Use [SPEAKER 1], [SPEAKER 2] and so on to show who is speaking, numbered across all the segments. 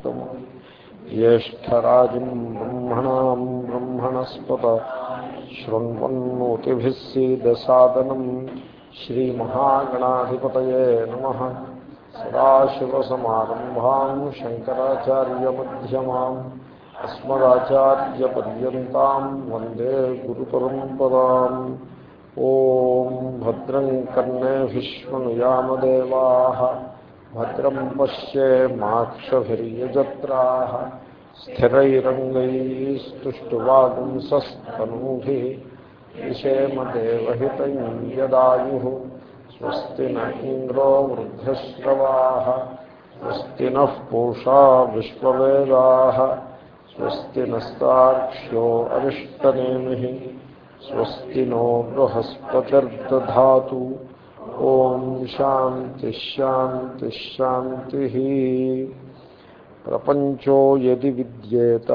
[SPEAKER 1] उपवीतिनमुद्भूतम् ज्येष्ठराजम् ब्रह्मणाम् ब्रह्मणस्पत शृण्वन्नोतिभिः सीदसादनम् श्रीमहागणाधिपतये नमः सदाशिवसमारम्भाम् शङ्कराचार्यमध्यमाम् अस्मदाचार्यपर्यन्ताम् वन्दे गुरुपरम्पराम् ॐ भद्रं कर्णेभिष्मनुयामदेवाः भद्रं पश्येमाक्षभिर्यजत्राः स्थिरैरङ्गैस्तुष्टुवागुंसस्तनूभिः विषेमदेवहितं यदायुः, स्वस्ति न इन्द्रो वृद्धश्रवाः, स्वस्ति नः पूषा स्वस्ति नस्ताक्ष्यो अरिष्टनेमिः, स्वस्ति नो बृहस्पतिर्दधातु। ॐ शान्तिश्शान्तिश्शान्तिः प्रपञ्चो यदि विद्येत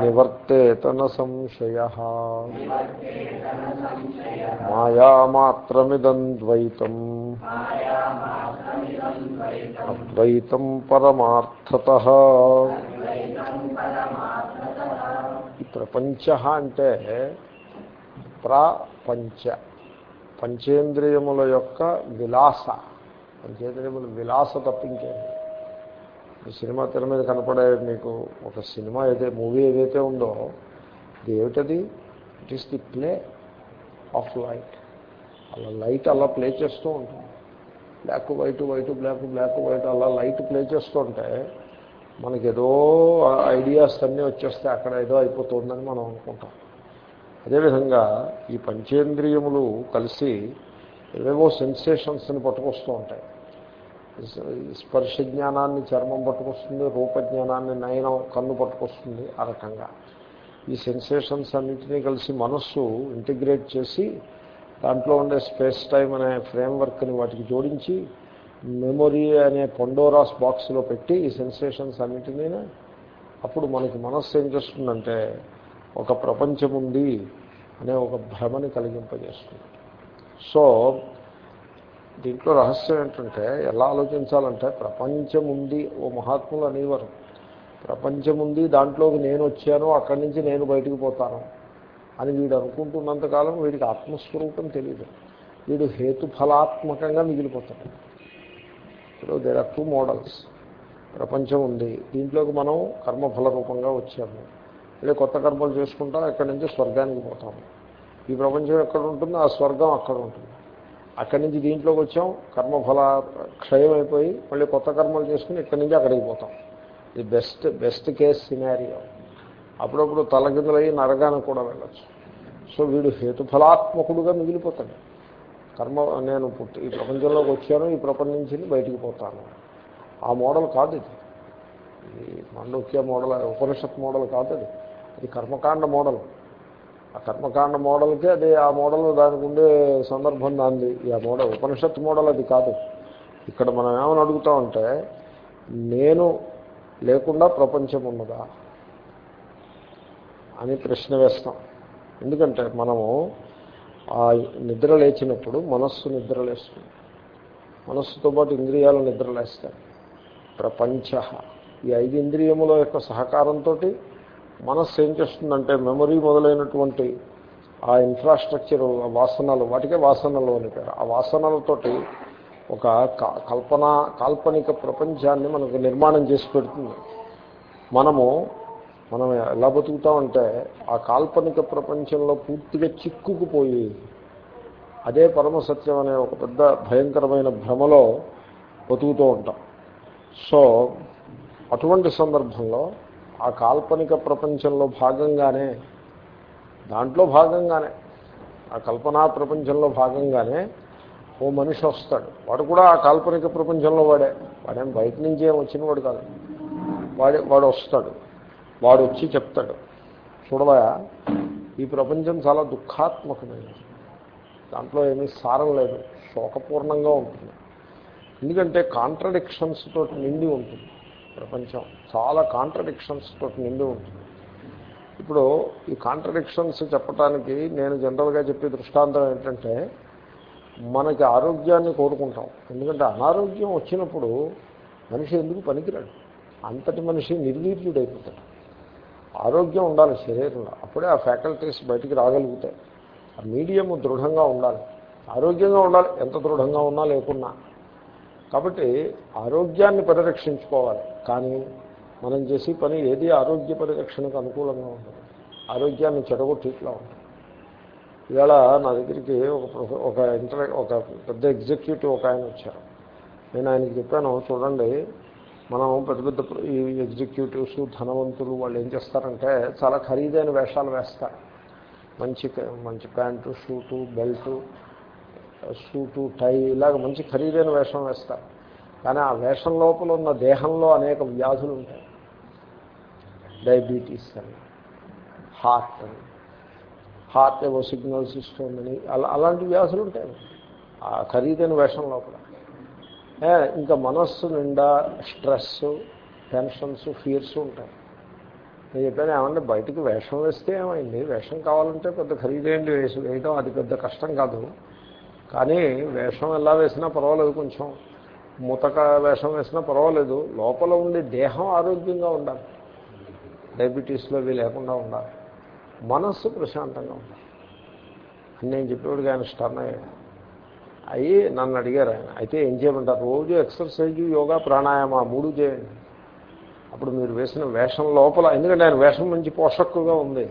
[SPEAKER 1] निवर्तेत न संशयः मायामात्रमिदं द्वैतम् అద్వైతం పరమార్థత ఈ ప్రపంచ అంటే పంచ. పంచేంద్రియముల యొక్క విలాస. పంచేంద్రియముల విలాస తప్పించేది ఈ సినిమా తెర మీద కనపడే మీకు ఒక సినిమా ఏదైతే మూవీ ఏదైతే ఉందో ఇది ఏమిటది it is the play of light అలా లైట్ అలా ప్లే చేస్తూ ఉంటుంది. Black white white black black white అలా లైట్ ప్లే చేస్తుంటే మనకి ఏదో ఐడియాస్ అన్నీ వచ్చేస్తే అక్కడ ఏదో అయిపోతుందని మనం అనుకుంటాం. అదేవిధంగా ఈ పంచేంద్రియములు కలిసి ఏవేవో సెన్సేషన్స్ని పట్టుకొస్తూ ఉంటాయి. స్పర్శ జ్ఞానాన్ని చర్మం పట్టుకొస్తుంది రూపజ్ఞానాన్ని నయనం కన్ను పట్టుకొస్తుంది ఆ రకంగా. ఈ సెన్సేషన్స్ అన్నింటినీ కలిసి మనస్సు ఇంటిగ్రేట్ చేసి దాంట్లో ఉండే స్పేస్ టైం అనే ఫ్రేమ్వర్క్ని వాటికి జోడించి మెమొరీ అనే పొండోరాస్ బాక్స్లో పెట్టి ఈ సెన్సేషన్స్ అన్నింటినీ అప్పుడు మనకి మనస్సు ఏం చేస్తుందంటే ఒక ప్రపంచం ఉంది అనే ఒక భ్రమని కలిగింపజేస్తుంది. సో దీంట్లో రహస్యం ఏంటంటే ఎలా ఆలోచించాలంటే ప్రపంచం ఉంది ఓ మహాత్ములు అనేవారు. ప్రపంచం ఉంది దాంట్లోకి నేను వచ్చాను అక్కడి నుంచి నేను బయటకు పోతాను అని వీడు అనుకుంటున్నంతకాలం వీడికి ఆత్మస్వరూపం తెలియదు వీడు హేతుఫలాత్మకంగా మిగిలిపోతాడు. ఇప్పుడు దేర్ ఆర్ టూ మోడల్స్ ప్రపంచం ఉంది దీంట్లోకి మనం కర్మఫల రూపంగా వచ్చాము. మళ్ళీ కొత్త కర్మలు చేసుకుంటాం అక్కడి నుంచి స్వర్గానికి పోతాము ఈ ప్రపంచం ఎక్కడ ఉంటుంది? ఆ స్వర్గం అక్కడ ఉంటుంది. అక్కడి నుంచి దీంట్లోకి వచ్చాం కర్మఫల క్షయం అయిపోయి మళ్ళీ కొత్త కర్మలు చేసుకుని ఇక్కడి నుంచి అక్కడికి పోతాం. ఇది బెస్ట్ బెస్ట్ కేస్ సినారియో అప్పుడప్పుడు తలకిందులయ్యి నరగానికి కూడా వెళ్ళచ్చు. సో వీడు హేతుఫలాత్మకుడుగా మిగిలిపోతాడు. కర్మ నేను పుట్టి ఈ ప్రపంచంలోకి వచ్చాను ఈ ప్రపంచం నుంచి బయటికి పోతాను. ఆ మోడల్ కాదు ఇది. ఇది మండోక్య మోడల్ ఉపనిషత్ మోడల్ కాదు అది. అది కర్మకాండ మోడల్. ఆ కర్మకాండ మోడల్కి అది ఆ మోడల్ దానికి ఉండే సందర్భం దాన్ని ఆ మోడల్ ఉపనిషత్ మోడల్ అది కాదు. ఇక్కడ మనం ఏమని అడుగుతామంటే నేను లేకుండా ప్రపంచం ఉన్నదా అని ప్రశ్న వేస్తాం. ఎందుకంటే మనము ఆ నిద్ర లేచినప్పుడు మనస్సు నిద్రలేస్తుంది మనస్సుతో పాటు ఇంద్రియాలు నిద్రలేస్తాయి ప్రపంచ ఈ ఐదు ఇంద్రియముల యొక్క సహకారంతో మనస్సు ఏం చేస్తుందంటే మెమరీ మొదలైనటువంటి ఆ ఇన్ఫ్రాస్ట్రక్చర్ వాసనలు వాటికే వాసనలు అని పేరు. ఆ వాసనలతోటి ఒక కల్పన కాల్పనిక ప్రపంచాన్ని మనకు నిర్మాణం చేసి పెడుతుంది. మనము మనం ఎలా బతుకుతామంటే ఆ కాల్పనిక ప్రపంచంలో పూర్తిగా చిక్కుకుపోయి అదే పరమసత్యం అనే ఒక పెద్ద భయంకరమైన భ్రమలో బతుకుతూ ఉంటాం. సో అటువంటి సందర్భంలో ఆ కాల్పనిక ప్రపంచంలో భాగంగానే దాంట్లో భాగంగానే ఆ కల్పనా ప్రపంచంలో భాగంగానే ఓ మనిషి వస్తాడు. వాడు కూడా ఆ కాల్పనిక ప్రపంచంలో వాడే. వాడేం బయట నుంచి ఏం వచ్చిన వాడు కాదు. వాడే వాడు వస్తాడు. వాడు వచ్చి చెప్తాడు. చూడవా ఈ ప్రపంచం చాలా దుఃఖాత్మకమైనది. దాంట్లో ఏమీ సారం లేదు. శోకపూర్ణంగా ఉంటుంది. ఎందుకంటే కాంట్రడిక్షన్స్ తోటి నిండి ఉంటుంది. ప్రపంచం చాలా కాంట్రడిక్షన్స్ తోటి నిండి ఉంటుంది. ఇప్పుడు ఈ కాంట్రడిక్షన్స్ చెప్పడానికి నేను జనరల్గా చెప్పే దృష్టాంతం ఏంటంటే మనకి ఆరోగ్యాన్ని కోరుకుంటాం. ఎందుకంటే అనారోగ్యం వచ్చినప్పుడు మనిషి ఎందుకు పనికిరాడు? అంతటి మనిషి నిర్వీర్యుడైపోతాడు. ఆరోగ్యం ఉండాలి శరీరంలో. అప్పుడే ఆ ఫ్యాకల్టీస్ బయటికి రాగలుగుతాయి. ఆ మీడియం దృఢంగా ఉండాలి. ఆరోగ్యంగా ఉండాలి. ఎంత దృఢంగా ఉన్నా లేకున్నా. కాబట్టి ఆరోగ్యాన్ని పరిరక్షించుకోవాలి. కానీ మనం చేసే పని ఏది ఆరోగ్య పరిరక్షణకు అనుకూలంగా ఉంటుంది? ఆరోగ్యాన్ని చెడగొట్టిట్లా ఉంటుంది. ఇవాళ నా దగ్గరికి ఒక ఒక ఇంటర్ ఒక పెద్ద ఎగ్జిక్యూటివ్ ఒక ఆయన వచ్చారు. నేను ఆయనకి చెప్పాను చూడండి మనం పెద్ద పెద్ద ఈ ఎగ్జిక్యూటివ్స్ ధనవంతులు వాళ్ళు ఏం చేస్తారంటే చాలా ఖరీదైన వేషాలు వేస్తారు. మంచి మంచి ప్యాంటు షూటు బెల్టు సూటు టై ఇలాగ మంచి ఖరీదైన వేషం వేస్తారు కానీ ఆ వేషం లోపల ఉన్న దేహంలో అనేక వ్యాధులు ఉంటాయి. డయాబెటీస్ అని హార్ట్ అని. హార్ట్ ఏవో సిగ్నల్స్ ఇస్తుందని అలా అలాంటి వ్యాధులు ఉంటాయి. ఆ ఖరీదైన వేషం లోపల. ఇంకా మనస్సు నిండా స్ట్రెస్ టెన్షన్స్ ఫియర్స్ ఉంటాయి. నేను చెప్పాను ఏమంటే బయటికి వేషం వేస్తే ఏమైంది? వేషం కావాలంటే పెద్ద ఖరీదైంది వేసి వేయడం అది పెద్ద కష్టం కాదు. కానీ వేషం ఎలా వేసినా పర్వాలేదు కొంచెం. ముతక వేషం వేసినా పర్వాలేదు. లోపల ఉండే దేహం ఆరోగ్యంగా ఉండాలి. డయాబెటీస్లో అవి లేకుండా ఉండాలి. మనస్సు ప్రశాంతంగా ఉండాలి. అని నేను చెప్పేవాడికి ఆయన స్టర్న్ అయ్యాడు. అయ్యి నన్ను అడిగారు ఆయన. అయితే ఏం చేయమంటారు? రోజు ఎక్సర్సైజ్ యోగా ప్రాణాయామ మూడు చేయండి. అప్పుడు మీరు వేసిన వేషం లోపల ఎందుకంటే ఆయన వేషం మంచి పోషక్కుగా ఉంది.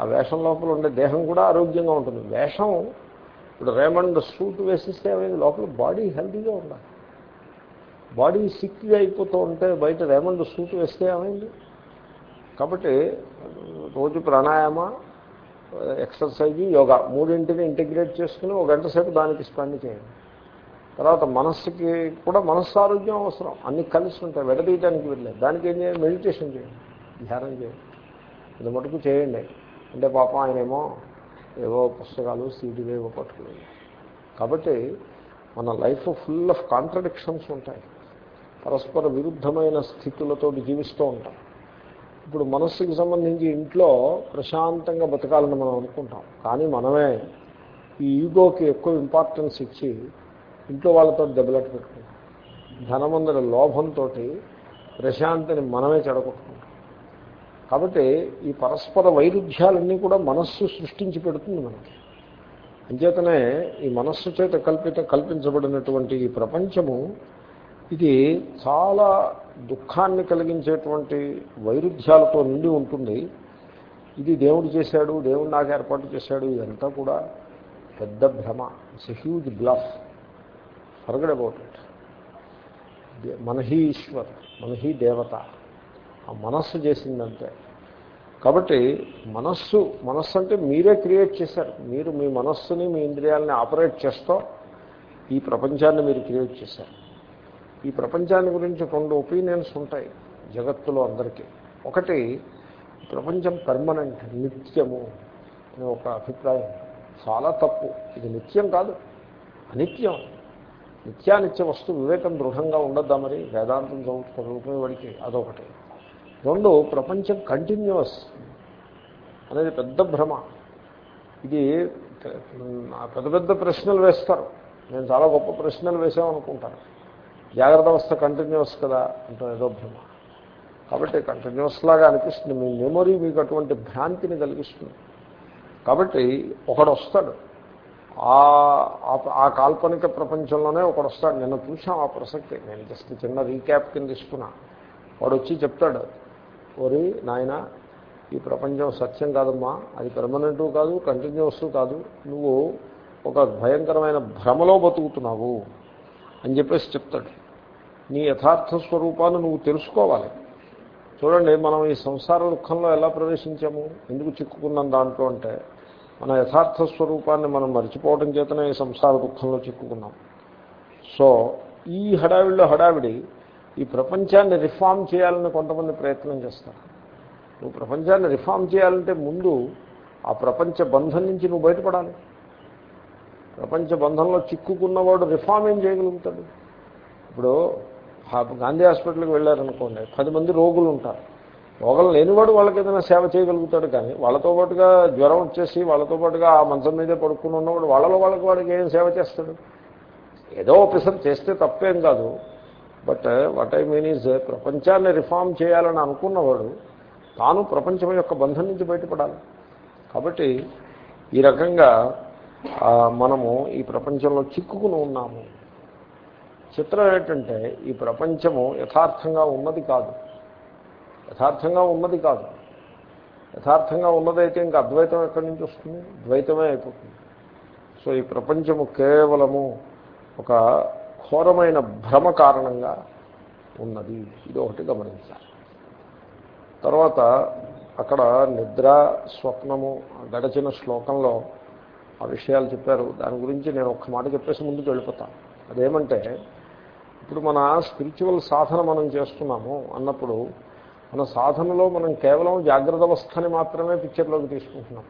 [SPEAKER 1] ఆ వేషం లోపల ఉండే దేహం కూడా ఆరోగ్యంగా ఉంటుంది. వేషం ఇప్పుడు రేమండ్ సూట్ వేసిస్తే ఏమైంది? లోపల బాడీ హెల్తీగా ఉండాలి. బాడీ సిక్గా అయిపోతూ ఉంటే బయట రేమండ్ సూట్ వేస్తే ఏమైంది? కాబట్టి రోజు ప్రాణాయామ ఎక్సర్సైజ్ యోగా మూడింటిని ఇంటిగ్రేట్ చేసుకుని ఒక గంట సేపు దానికి స్పెండ్ చేయండి. తర్వాత మనస్సుకి కూడా మనస్సు ఆరోగ్యం అవసరం. అన్ని కలిసి ఉంటాయి. విడదీయడానికి వెళ్ళలేదు దానికి ఏం చేయండి? మెడిటేషన్ చేయండి. ధ్యానం చేయండి. ఇది మటుకు చేయండి. అంటే పాపం ఆయనేమో ఏవో పుస్తకాలు సీడీలు ఏవో పట్టుకున్నాయి. కాబట్టి మన లైఫ్ ఫుల్ ఆఫ్ కాంట్రడిక్షన్స్ ఉంటాయి. పరస్పర విరుద్ధమైన స్థితులతో జీవిస్తూ ఉంటాం. ఇప్పుడు మనస్సుకి సంబంధించి ఇంట్లో ప్రశాంతంగా బతకాలని మనం అనుకుంటాం. కానీ మనమే ఈ ఈగోకి ఎక్కువ ఇంపార్టెన్స్ ఇచ్చి ఇంట్లో వాళ్ళతో దెబ్బలాట పెట్టుకుంటాం ధనమందరి లోభంతో ప్రశాంతిని మనమే చెడగొట్టుకుంటాం కాబట్టి ఈ పరస్పర వైరుధ్యాలన్నీ కూడా మనస్సు సృష్టించి పెడుతుంది మనకి. అంచేతనే ఈ మనస్సు చేత కల్పిత కల్పించబడినటువంటి ఈ ప్రపంచము ఇది చాలా దుఃఖాన్ని కలిగించేటువంటి వైరుధ్యాలతో నిండి ఉంటుంది. ఇది దేవుడు చేశాడు దేవుడు నాకు ఏర్పాటు చేశాడు ఇదంతా కూడా పెద్ద భ్రమ. It's a huge bluff forget about it మనహీ ఈశ్వర్ మనహీ దేవత. ఆ మనస్సు చేసిందంతే. కాబట్టి మనస్సు మనస్సు అంటే మీరే క్రియేట్ చేశారు. మీరు మీ మనస్సుని మీ ఇంద్రియాలని ఆపరేట్ చేస్తూ ఈ ప్రపంచాన్ని మీరు క్రియేట్ చేశారు. ఈ ప్రపంచాన్ని గురించి రెండు ఒపీనియన్స్ ఉంటాయి జగత్తులో అందరికీ. ఒకటి ప్రపంచం పర్మనెంట్ నిత్యము అనే ఒక అభిప్రాయం. చాలా తప్పు. ఇది నిత్యం కాదు అనిత్యం. నిత్యానిత్య వస్తు వివేకం దృఢంగా ఉండద్దా మరి? వేదాంతం చదువుకునే వాడికి అదొకటి. రెండు ప్రపంచం కంటిన్యూస్ అనేది పెద్ద భ్రమ. ఇది పెద్ద పెద్ద ప్రశ్నలు వేస్తారు. నేను చాలా గొప్ప ప్రశ్నలు వేసామనుకుంటాను. జాగ్రత్త అవస్థ కంటిన్యూస్ కదా అంటే ఏదో భ్రమ. కాబట్టి కంటిన్యూస్ లాగా అనిపిస్తుంది. మీ మెమొరీ మీకు అటువంటి భ్రాంతిని కలిగిస్తుంది. కాబట్టి ఒకడు వస్తాడు. ఆ కాల్పనిక ప్రపంచంలోనే ఒకడు వస్తాడు. నిన్న చూసాం ఆ ప్రసక్తి. నేను జస్ట్ చిన్న రీక్యాప్ కింద ఇస్తున్నా వాడు వచ్చి చెప్తాడు. ఓరి నాయన ఈ ప్రపంచం సత్యం కాదమ్మా. అది పెర్మనెంటు కాదు కంటిన్యూస్ కాదు. నువ్వు ఒక భయంకరమైన భ్రమలో బతుకుతున్నావు అని చెప్పేసి చెప్తాడు. నీ యథార్థ స్వరూపాన్ని నువ్వు తెలుసుకోవాలి. చూడండి మనం ఈ సంసార దుఃఖంలో ఎలా ప్రవేశించాము? ఎందుకు చిక్కుకున్నాం దాంట్లో అంటే మన యథార్థ స్వరూపాన్ని మనం మర్చిపోవడం చేతనే ఈ సంసార దుఃఖంలో చిక్కుకున్నాం. సో ఈ హడావిడిలో హడావిడి ఈ ప్రపంచాన్ని రిఫార్మ్ చేయాలని కొంతమంది ప్రయత్నం చేస్తారు. నువ్వు ప్రపంచాన్ని రిఫార్మ్ చేయాలంటే ముందు ఆ ప్రపంచ బంధం నుంచి నువ్వు బయటపడాలి. ప్రపంచ బంధంలో చిక్కుకున్నవాడు రిఫార్మ్ ఏం చేయగలుగుతాడు? ఇప్పుడు గాంధీ హాస్పిటల్కి వెళ్ళారనుకోండి పది మంది రోగులు ఉంటారు. రోగులు లేనివాడు వాళ్ళకి ఏదైనా సేవ చేయగలుగుతాడు కానీ వాళ్ళతో పాటుగా జ్వరం వచ్చేసి వాళ్ళతో పాటుగా ఆ మంచం మీదే పడుకుని ఉన్నవాడు వాళ్ళలో వాళ్ళకి వాడికి ఏం సేవ చేస్తాడు? ఏదో ఆఫీసర్ చేస్తే తప్పేం కాదు. But what I mean is ప్రపంచాన్ని రిఫార్మ్ చేయాలని అనుకున్నవాడు తాను ప్రపంచం యొక్క బంధం నుంచి బయటపడాలి. కాబట్టి ఈ రకంగా మనము ఈ ప్రపంచంలో చిక్కుకుని ఉన్నాము. చిత్రం ఏంటంటే ఈ ప్రపంచము యథార్థంగా ఉన్నది కాదు. యథార్థంగా ఉన్నది కాదు. యథార్థంగా ఉన్నదైతే ఇంకా అద్వైతం ఎక్కడి నుంచి వస్తుంది? ద్వైతమే అయిపోతుంది. సో ఈ ప్రపంచము కేవలము ఒక ఘోరమైన భ్రమ కారణంగా ఉన్నది. ఇది ఒకటి గమనించాలి. తర్వాత అక్కడ నిద్ర స్వప్నము గడచిన శ్లోకంలో ఆ విషయాలు చెప్పారు. దాని గురించి నేను ఒక్క మాట చెప్పేసి ముందుకు వెళ్ళిపోతాను అదేమంటే ఇప్పుడు మన స్పిరిచువల్ సాధన మనం చేస్తున్నాము అన్నప్పుడు మన సాధనలో మనం కేవలం జాగ్రత్త అవస్థని మాత్రమే పిక్చర్లోకి తీసుకుంటున్నాం.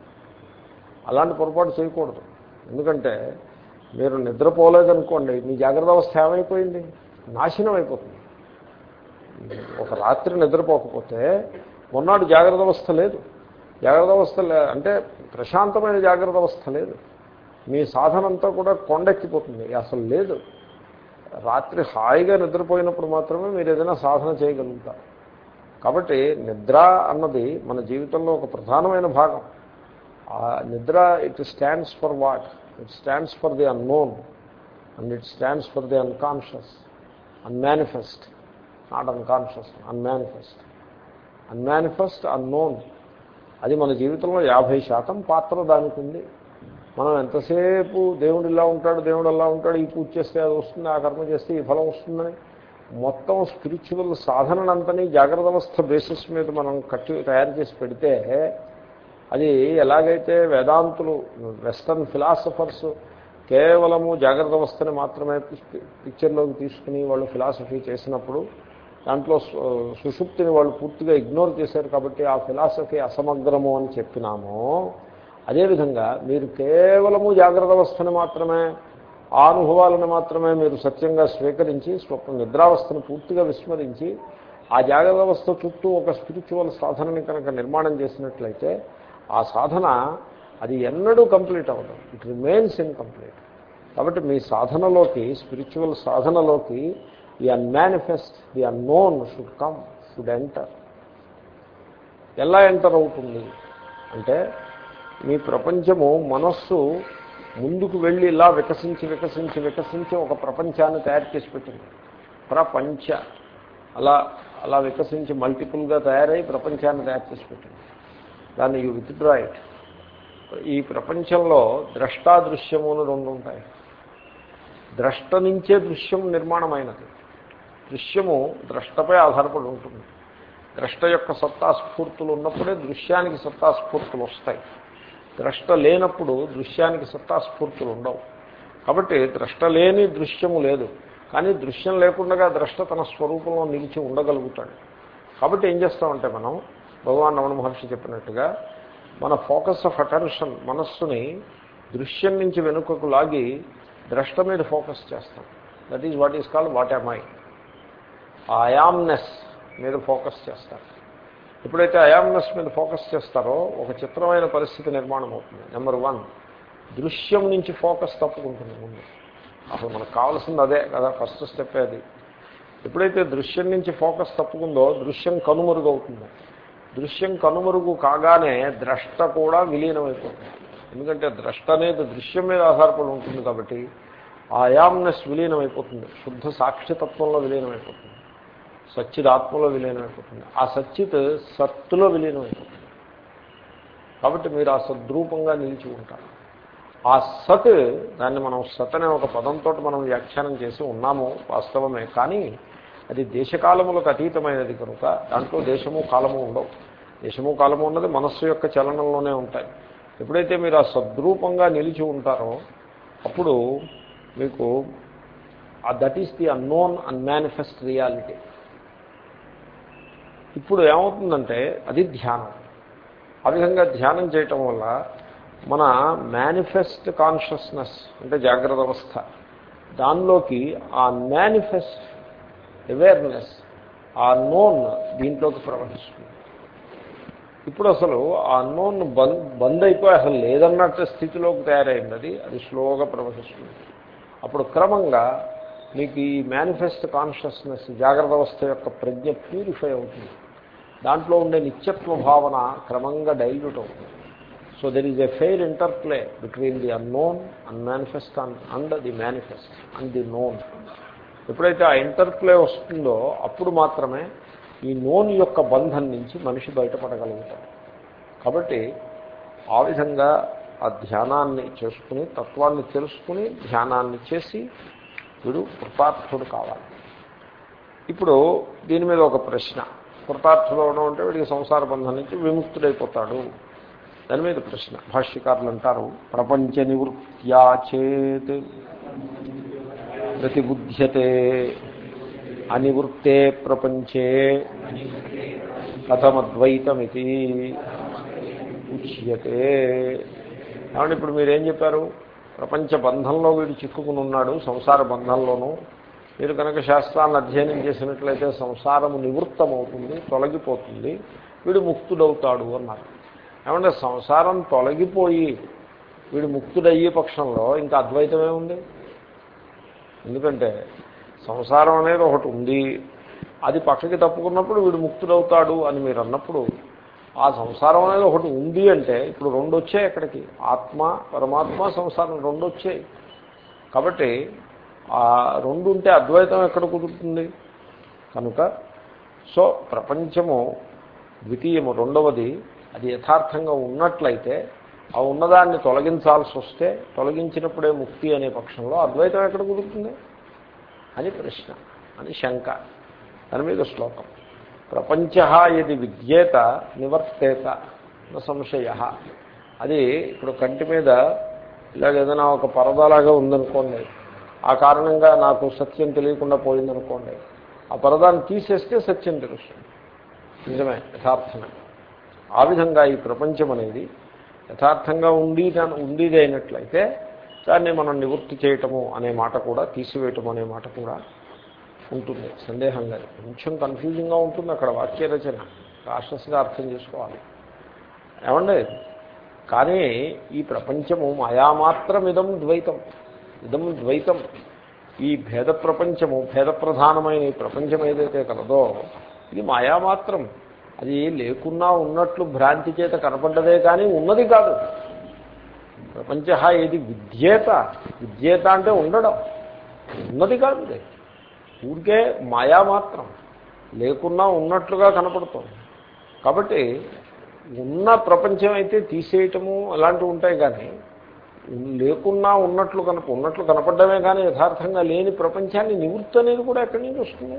[SPEAKER 1] అలాంటి పొరపాటు చేయకూడదు. ఎందుకంటే మీరు నిద్రపోలేదనుకోండి మీ జాగ్రత్త అవస్థ ఏమైపోయింది? నాశనం అయిపోతుంది. ఒక రాత్రి నిద్రపోకపోతే మొన్నాడు జాగ్రత్త అవస్థ లేదు. జాగ్రత్త అవస్థ అంటే ప్రశాంతమైన జాగ్రత్త అవస్థ లేదు. మీ సాధనంతా కూడా కొండెక్కిపోతుంది. అసలు లేదు. రాత్రి హాయిగా నిద్రపోయినప్పుడు మాత్రమే మీరు ఏదైనా సాధన చేయగలుగుతారు. కాబట్టి నిద్ర అన్నది మన జీవితంలో ఒక ప్రధానమైన భాగం. ఆ నిద్ర it stands for what it stands for the unknown and it stands for the unconscious unmanifest not unconscious unmanifest unmanifest unknown అది మన జీవితంలో యాభై శాతం పాత్ర దానికి ఉంది. మనం ఎంతసేపు దేవుడు ఇలా ఉంటాడు దేవుడు అలా ఉంటాడు ఈ పూజ చేస్తే అది వస్తుంది ఆ కర్మ చేస్తే ఈ ఫలం వస్తుందని. మొత్తం స్పిరిచువల్ సాధనంతని జాగ్రత్త అవస్థ బేసిస్ మీద మనం కట్టి తయారు చేసి పెడితే అది ఎలాగైతే వేదాంతులు వెస్టర్న్ ఫిలాసఫర్స్ కేవలము జాగ్రత్త అవస్థని మాత్రమే పిక్చర్లోకి తీసుకుని వాళ్ళు ఫిలాసఫీ చేసినప్పుడు దాంట్లో సుషుప్తిని వాళ్ళు పూర్తిగా ఇగ్నోర్ చేశారు కాబట్టి ఆ ఫిలాసఫీ అసమగ్రము అని చెప్పినాము. అదేవిధంగా మీరు కేవలము జాగ్రత్త అవస్థని మాత్రమే ఆ అనుభవాలను మాత్రమే మీరు సత్యంగా స్వీకరించి స్వప్న నిద్రావస్థను పూర్తిగా విస్మరించి ఆ జాగ్రత్త అవస్థ చుట్టూ ఒక స్పిరిచువల్ సాధనని కనుక నిర్మాణం చేసినట్లయితే ఆ సాధన అది ఎన్నడూ కంప్లీట్ అవ్వదు. ఇట్ రిమైన్స్ ఇన్కంప్లీట్ కాబట్టి మీ సాధనలోకి spiritual సాధనలోకి the unmanifest the unknown should come should enter ఎలా ఎంటర్ అవుతుంది? అంటే మీ ప్రపంచము మనస్సు ముందుకు వెళ్ళి ఇలా వికసించి వికసించి వికసించి ఒక ప్రపంచాన్ని తయారు చేసి పెట్టింది. ప్రపంచ. అలా అలా వికసించి మల్టిపుల్గా తయారై ప్రపంచాన్ని తయారు చేసి పెట్టింది. దాన్ని యూ విత్డ్రా ఇట్. ఈ ప్రపంచంలో ద్రష్టాదృశ్యములు రెండు ఉంటాయి. ద్రష్ట నుంచే దృశ్యం నిర్మాణమైనది. దృశ్యము ద్రష్టపై ఆధారపడి ఉంటుంది. ద్రష్ట యొక్క సత్తాస్ఫూర్తులు ఉన్నప్పుడే దృశ్యానికి సత్తాస్ఫూర్తులు వస్తాయి. ద్రష్ట లేనప్పుడు దృశ్యానికి సత్తాస్ఫూర్తులు ఉండవు. కాబట్టి ద్రష్ట లేని దృశ్యము లేదు. కానీ దృశ్యం లేకుండా ద్రష్ట తన స్వరూపంలో నిలిచి ఉండగలుగుతాడు. కాబట్టి ఏం చేస్తామంటే మనం భగవాన్ రమణ మహర్షి చెప్పినట్టుగా మన ఫోకస్ ఆఫ్ అటెన్షన్ మనస్సుని దృశ్యం నుంచి వెనుకకు లాగి ద్రష్ట మీద ఫోకస్ చేస్తాం. That is what is called what am I I amness మీద ఫోకస్ చేస్తారు. ఎప్పుడైతే అయామ్నెస్ మీద ఫోకస్ చేస్తారో ఒక చిత్రమైన పరిస్థితి నిర్మాణం అవుతుంది. నెంబర్ వన్ దృశ్యం నుంచి ఫోకస్ తప్పుకుంటుంది ముందు. అసలు మనకు కావాల్సింది అదే కదా ఫస్ట్ స్టెప్ అది. ఎప్పుడైతే దృశ్యం నుంచి ఫోకస్ తప్పుకుందో దృశ్యం కనుమరుగవుతుంది. దృశ్యం కనుమరుగు కాగానే ద్రష్ట కూడా విలీనమైపోతుంది. ఎందుకంటే ద్రష్ట అనేది దృశ్యం మీద ఆధారపడి ఉంటుంది కాబట్టి ఆ అయామ్నెస్ విలీనమైపోతుంది. శుద్ధ సాక్షితత్వంలో విలీనమైపోతుంది. సచ్చిత్ ఆత్మలో విలీనమైపోతుంది. ఆ సచ్చిత్ సత్తులో విలీనమైపోతుంది. కాబట్టి మీరు ఆ సద్రూపంగా నిలిచి ఉంటారు. ఆ సత్ దాన్ని మనం సత్ అనే ఒక పదంతో మనం వ్యాఖ్యానం చేసి ఉన్నాము వాస్తవమే. కానీ అది దేశకాలములకు అతీతమైనది కనుక దాంట్లో దేశము కాలము ఉండవు. దేశము కాలము ఉన్నది మనస్సు యొక్క చలనంలోనే ఉంటాయి. ఎప్పుడైతే మీరు ఆ సద్రూపంగా నిలిచి ఉంటారో అప్పుడు మీకు that is the unknown unmanifest reality ఇప్పుడు ఏమవుతుందంటే అది ధ్యానం. ఆ విధంగా ధ్యానం చేయటం వల్ల మన మేనిఫెస్ట్ కాన్షియస్నెస్ అంటే జాగ్రత్త అవస్థ దానిలోకి ఆ మేనిఫెస్ట్ అవేర్నెస్ ఆ నోన్ దీంట్లోకి ప్రవహిస్తుంది. ఇప్పుడు అసలు ఆ నోన్ బంద్ బంద్ అయిపోయి అసలు లేదన్నట్టు స్థితిలోకి తయారైంది అది. అది స్లోగా ప్రవహిస్తుంది. అప్పుడు క్రమంగా మీకు ఈ మేనిఫెస్ట్ కాన్షియస్నెస్ జాగ్రత్త అవస్థ యొక్క ప్రజ్ఞ ప్యూరిఫై అవుతుంది. దాంట్లో ఉండే నిత్యత్వ భావన క్రమంగా డైల్యూట్ అవుతుంది. So there is a fair interplay between the unknown unmanifest and the manifest and the known ఎప్పుడైతే ఆ ఇంటర్ప్లే వస్తుందో అప్పుడు మాత్రమే ఈ నోన్ యొక్క బంధం నుంచి మనిషి బయటపడగలుగుతాడు. కాబట్టి ఆ విధంగా ఆ ధ్యానాన్ని చేసుకుని తత్వాన్ని తెలుసుకుని ధ్యానాన్ని చేసి వీడు కృతార్థుడు కావాలి. ఇప్పుడు దీని మీద ఒక ప్రశ్న. కృతార్థుడు అవడం అంటే వీడికి సంసార బంధం నుంచి విముక్తుడైపోతాడు. దాని మీద ప్రశ్న. భాష్యకారులు అంటారు ప్రపంచ నివృత్యా చేత్ ప్రతిబుధ్యతే అనివృత్తే ప్రపంచే కథమద్వైతమితి ఉచ్యతే. ఏమంటే ఇప్పుడు మీరేం చెప్పారు? ప్రపంచ బంధంలో వీడు చిక్కుకుని ఉన్నాడు సంసార బంధంలోనూ. మీరు కనుక శాస్త్రాన్ని అధ్యయనం చేసినట్లయితే సంసారము నివృత్తమవుతుంది తొలగిపోతుంది వీడు ముక్తుడవుతాడు అన్నారు. ఏమంటే సంసారం తొలగిపోయి వీడు ముక్తుడయ్యే పక్షంలో ఇంకా అద్వైతమే ఉంది ఎందుకంటే సంసారం అనేది ఒకటి ఉంది. అది పక్కకి తప్పుకున్నప్పుడు వీడు ముక్తుడవుతాడు అని మీరు అన్నప్పుడు ఆ సంసారం అనేది ఒకటి ఉంది అంటే ఇప్పుడు రెండు వచ్చాయి ఎక్కడికి ఆత్మ పరమాత్మ సంసారం రెండు వచ్చాయి. కాబట్టి ఆ రెండు ఉంటే అద్వైతం ఎక్కడ కుదురుతుంది? కనుక సో ప్రపంచము ద్వితీయము రెండవది అది యథార్థంగా ఉన్నట్లయితే ఆ ఉన్నదాన్ని తొలగించాల్సి వస్తే తొలగించినప్పుడే ముక్తి అనే పక్షంలో అద్వైతం ఎక్కడ కుదురుతుంది? అని ప్రశ్న అని శంక. దాని మీద శ్లోకం. ప్రపంచ ఇది విద్యేత నివర్తేత సంశయ. అది ఇప్పుడు కంటి మీద ఇలాగ ఏదైనా ఒక పరదాలాగా ఉందనుకోండి ఆ కారణంగా నాకు సత్యం తెలియకుండా పోయిందనుకోండి ఆ పరదాన్ని తీసేస్తే సత్యం తెలుస్తుంది. నిజమే యథార్థమే. ఆ విధంగా ఈ ప్రపంచం అనేది యథార్థంగా ఉండి ఉండేది అయినట్లయితే దాన్ని మనం నివృత్తి చేయటము అనే మాట కూడా తీసివేయటం అనే మాట కూడా ఉంటుంది సందేహంగా. కొంచెం కన్ఫ్యూజింగ్గా ఉంటుంది అక్కడ వాక్య రచన కాషస్గా అర్థం చేసుకోవాలి. ఏమండి? కానీ ఈ ప్రపంచము మాయామాత్రం ఇదం ద్వైతం. ఇదం ద్వైతం. ఈ భేద ప్రపంచము భేద ప్రధానమైన ఈ ప్రపంచం ఏదైతే కలదో ఇది మాయామాత్రం. అది లేకున్నా ఉన్నట్లు భ్రాంతి చేత కనపడ్డదే కానీ ఉన్నది కాదు. ప్రపంచ ఏది విద్యేత. విద్యేత అంటే ఉండడం. ఉన్నది కాదు ఇది. ఊరికే మాయా మాత్రం. లేకున్నా ఉన్నట్లుగా కనపడుతుంది. కాబట్టి ఉన్న ప్రపంచం అయితే తీసేయటము అలాంటివి ఉంటాయి కానీ లేకున్నా ఉన్నట్లు కనప ఉన్నట్లు కనపడమే కానీ యథార్థంగా లేని ప్రపంచాన్ని నివృత్తి అనేది కూడా ఎక్కడి నుంచి వస్తుంది?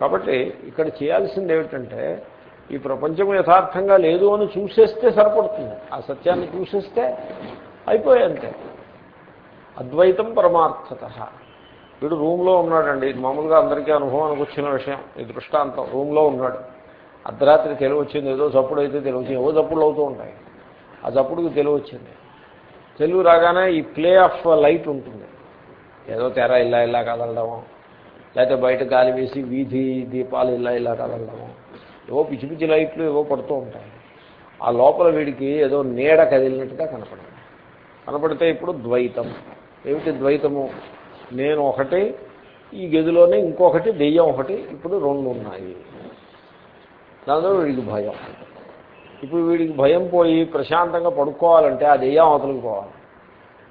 [SPEAKER 1] కాబట్టి ఇక్కడ చేయాల్సింది ఏమిటంటే ఈ ప్రపంచం యథార్థంగా లేదు అని చూసేస్తే సరిపడుతుంది. ఆ సత్యాన్ని చూసేస్తే అయిపోయాయంతే అద్వైతం పరమార్థత. వీడు రూమ్లో ఉన్నాడండి. ఇది మామూలుగా అందరికీ అనుభవానికి వచ్చిన విషయం. ఈ దృష్టాంతం. రూమ్లో ఉన్నాడు. అర్ధరాత్రి తెలివి వచ్చింది. ఏదో చప్పుడు అయితే తెలివి వచ్చింది. ఏవో చప్పుడులు అవుతూ ఉంటాయి. ఆ చప్పుడుకి తెలివి వచ్చింది. తెలుగు రాగానే ఈ ప్లే ఆఫ్ లైట్ ఉంటుంది. ఏదో తెర ఇలా ఇలా కదలడము లేకపోతే బయట గాలి వేసి వీధి దీపాలు ఇలా ఇలా కదలడము ఏవో పిచ్చి పిచ్చి లైట్లు ఏవో పడుతూ ఉంటాయి. ఆ లోపల వీడికి ఏదో నీడ కదిలినట్టుగా కనపడింది కనపడితే ఇప్పుడు ద్వైతం. ఏమిటి ద్వైతము? నేను ఒకటి ఈ గదిలోనే ఇంకొకటి దెయ్యం ఒకటి ఇప్పుడు రెండు ఉన్నాయి. దాంతో వీడికి భయం. ఇప్పుడు వీడికి భయం పోయి ప్రశాంతంగా పడుకోవాలంటే ఆ దెయ్యం అవతలికి పోవాలి.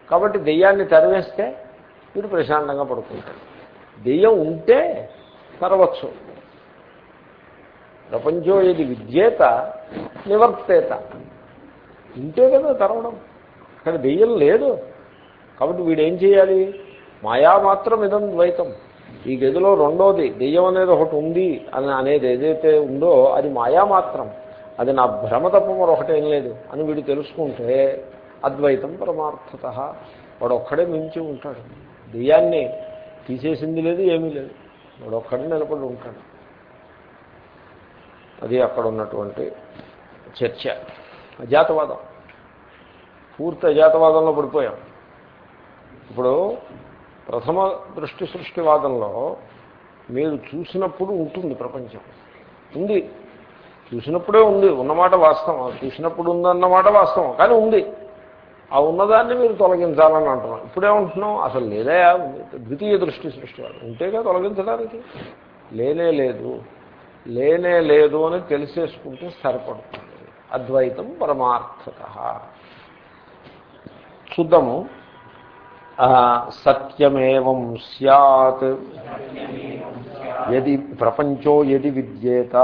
[SPEAKER 1] కాబట్టి దెయ్యాన్ని తెరవేస్తే వీడు ప్రశాంతంగా పడుకుంటాడు. దెయ్యం ఉంటే తరవచ్చు. ప్రపంచం ఇది విద్యేత నివర్తేత. ఇంతే కదా తరవడం. అక్కడ దెయ్యం లేదు. కాబట్టి వీడేం చేయాలి? మాయా మాత్రం ఇదం ద్వైతం. ఈ గదిలో రెండోది దెయ్యం అనేది ఒకటి ఉంది అని అనేది ఏదైతే ఉందో అది మాయా మాత్రం. అది నా భ్రమ తప్ప మరొకటేం లేదు అని వీడు తెలుసుకుంటే అద్వైతం పరమార్థత. వాడు ఒక్కడే మించి ఉంటాడు. దెయ్యాన్ని తీసేసింది లేదు ఏమీ లేదు. వాడు ఒక్కడే నిలబడి ఉంటాడు. అది అక్కడ ఉన్నటువంటి చర్చ. అజాతవాదం పూర్తి అజాతవాదంలో పడిపోయాం. ఇప్పుడు ప్రథమ దృష్టి సృష్టివాదంలో మీరు చూసినప్పుడు ఉంటుంది ప్రపంచం. ఉంది. చూసినప్పుడే ఉంది. ఉన్నమాట వాస్తవం. చూసినప్పుడు ఉందన్నమాట వాస్తవం. కానీ ఉంది. ఆ ఉన్నదాన్ని మీరు తొలగించాలని అంటున్నాం. ఇప్పుడేమంటున్నాం అసలు లేదే. ద్వితీయ దృష్టి సృష్టివాదం ఉంటేగా తొలగించడానికి. లేనే లేదు. లేనే లేదు అని తెలిసేసుకుంటే సరిపడుతుంది. అద్వైతం పరమార్థత చూద్దాము. సత్యమేవం సత్ యది ప్రపంచో యది విద్యేత.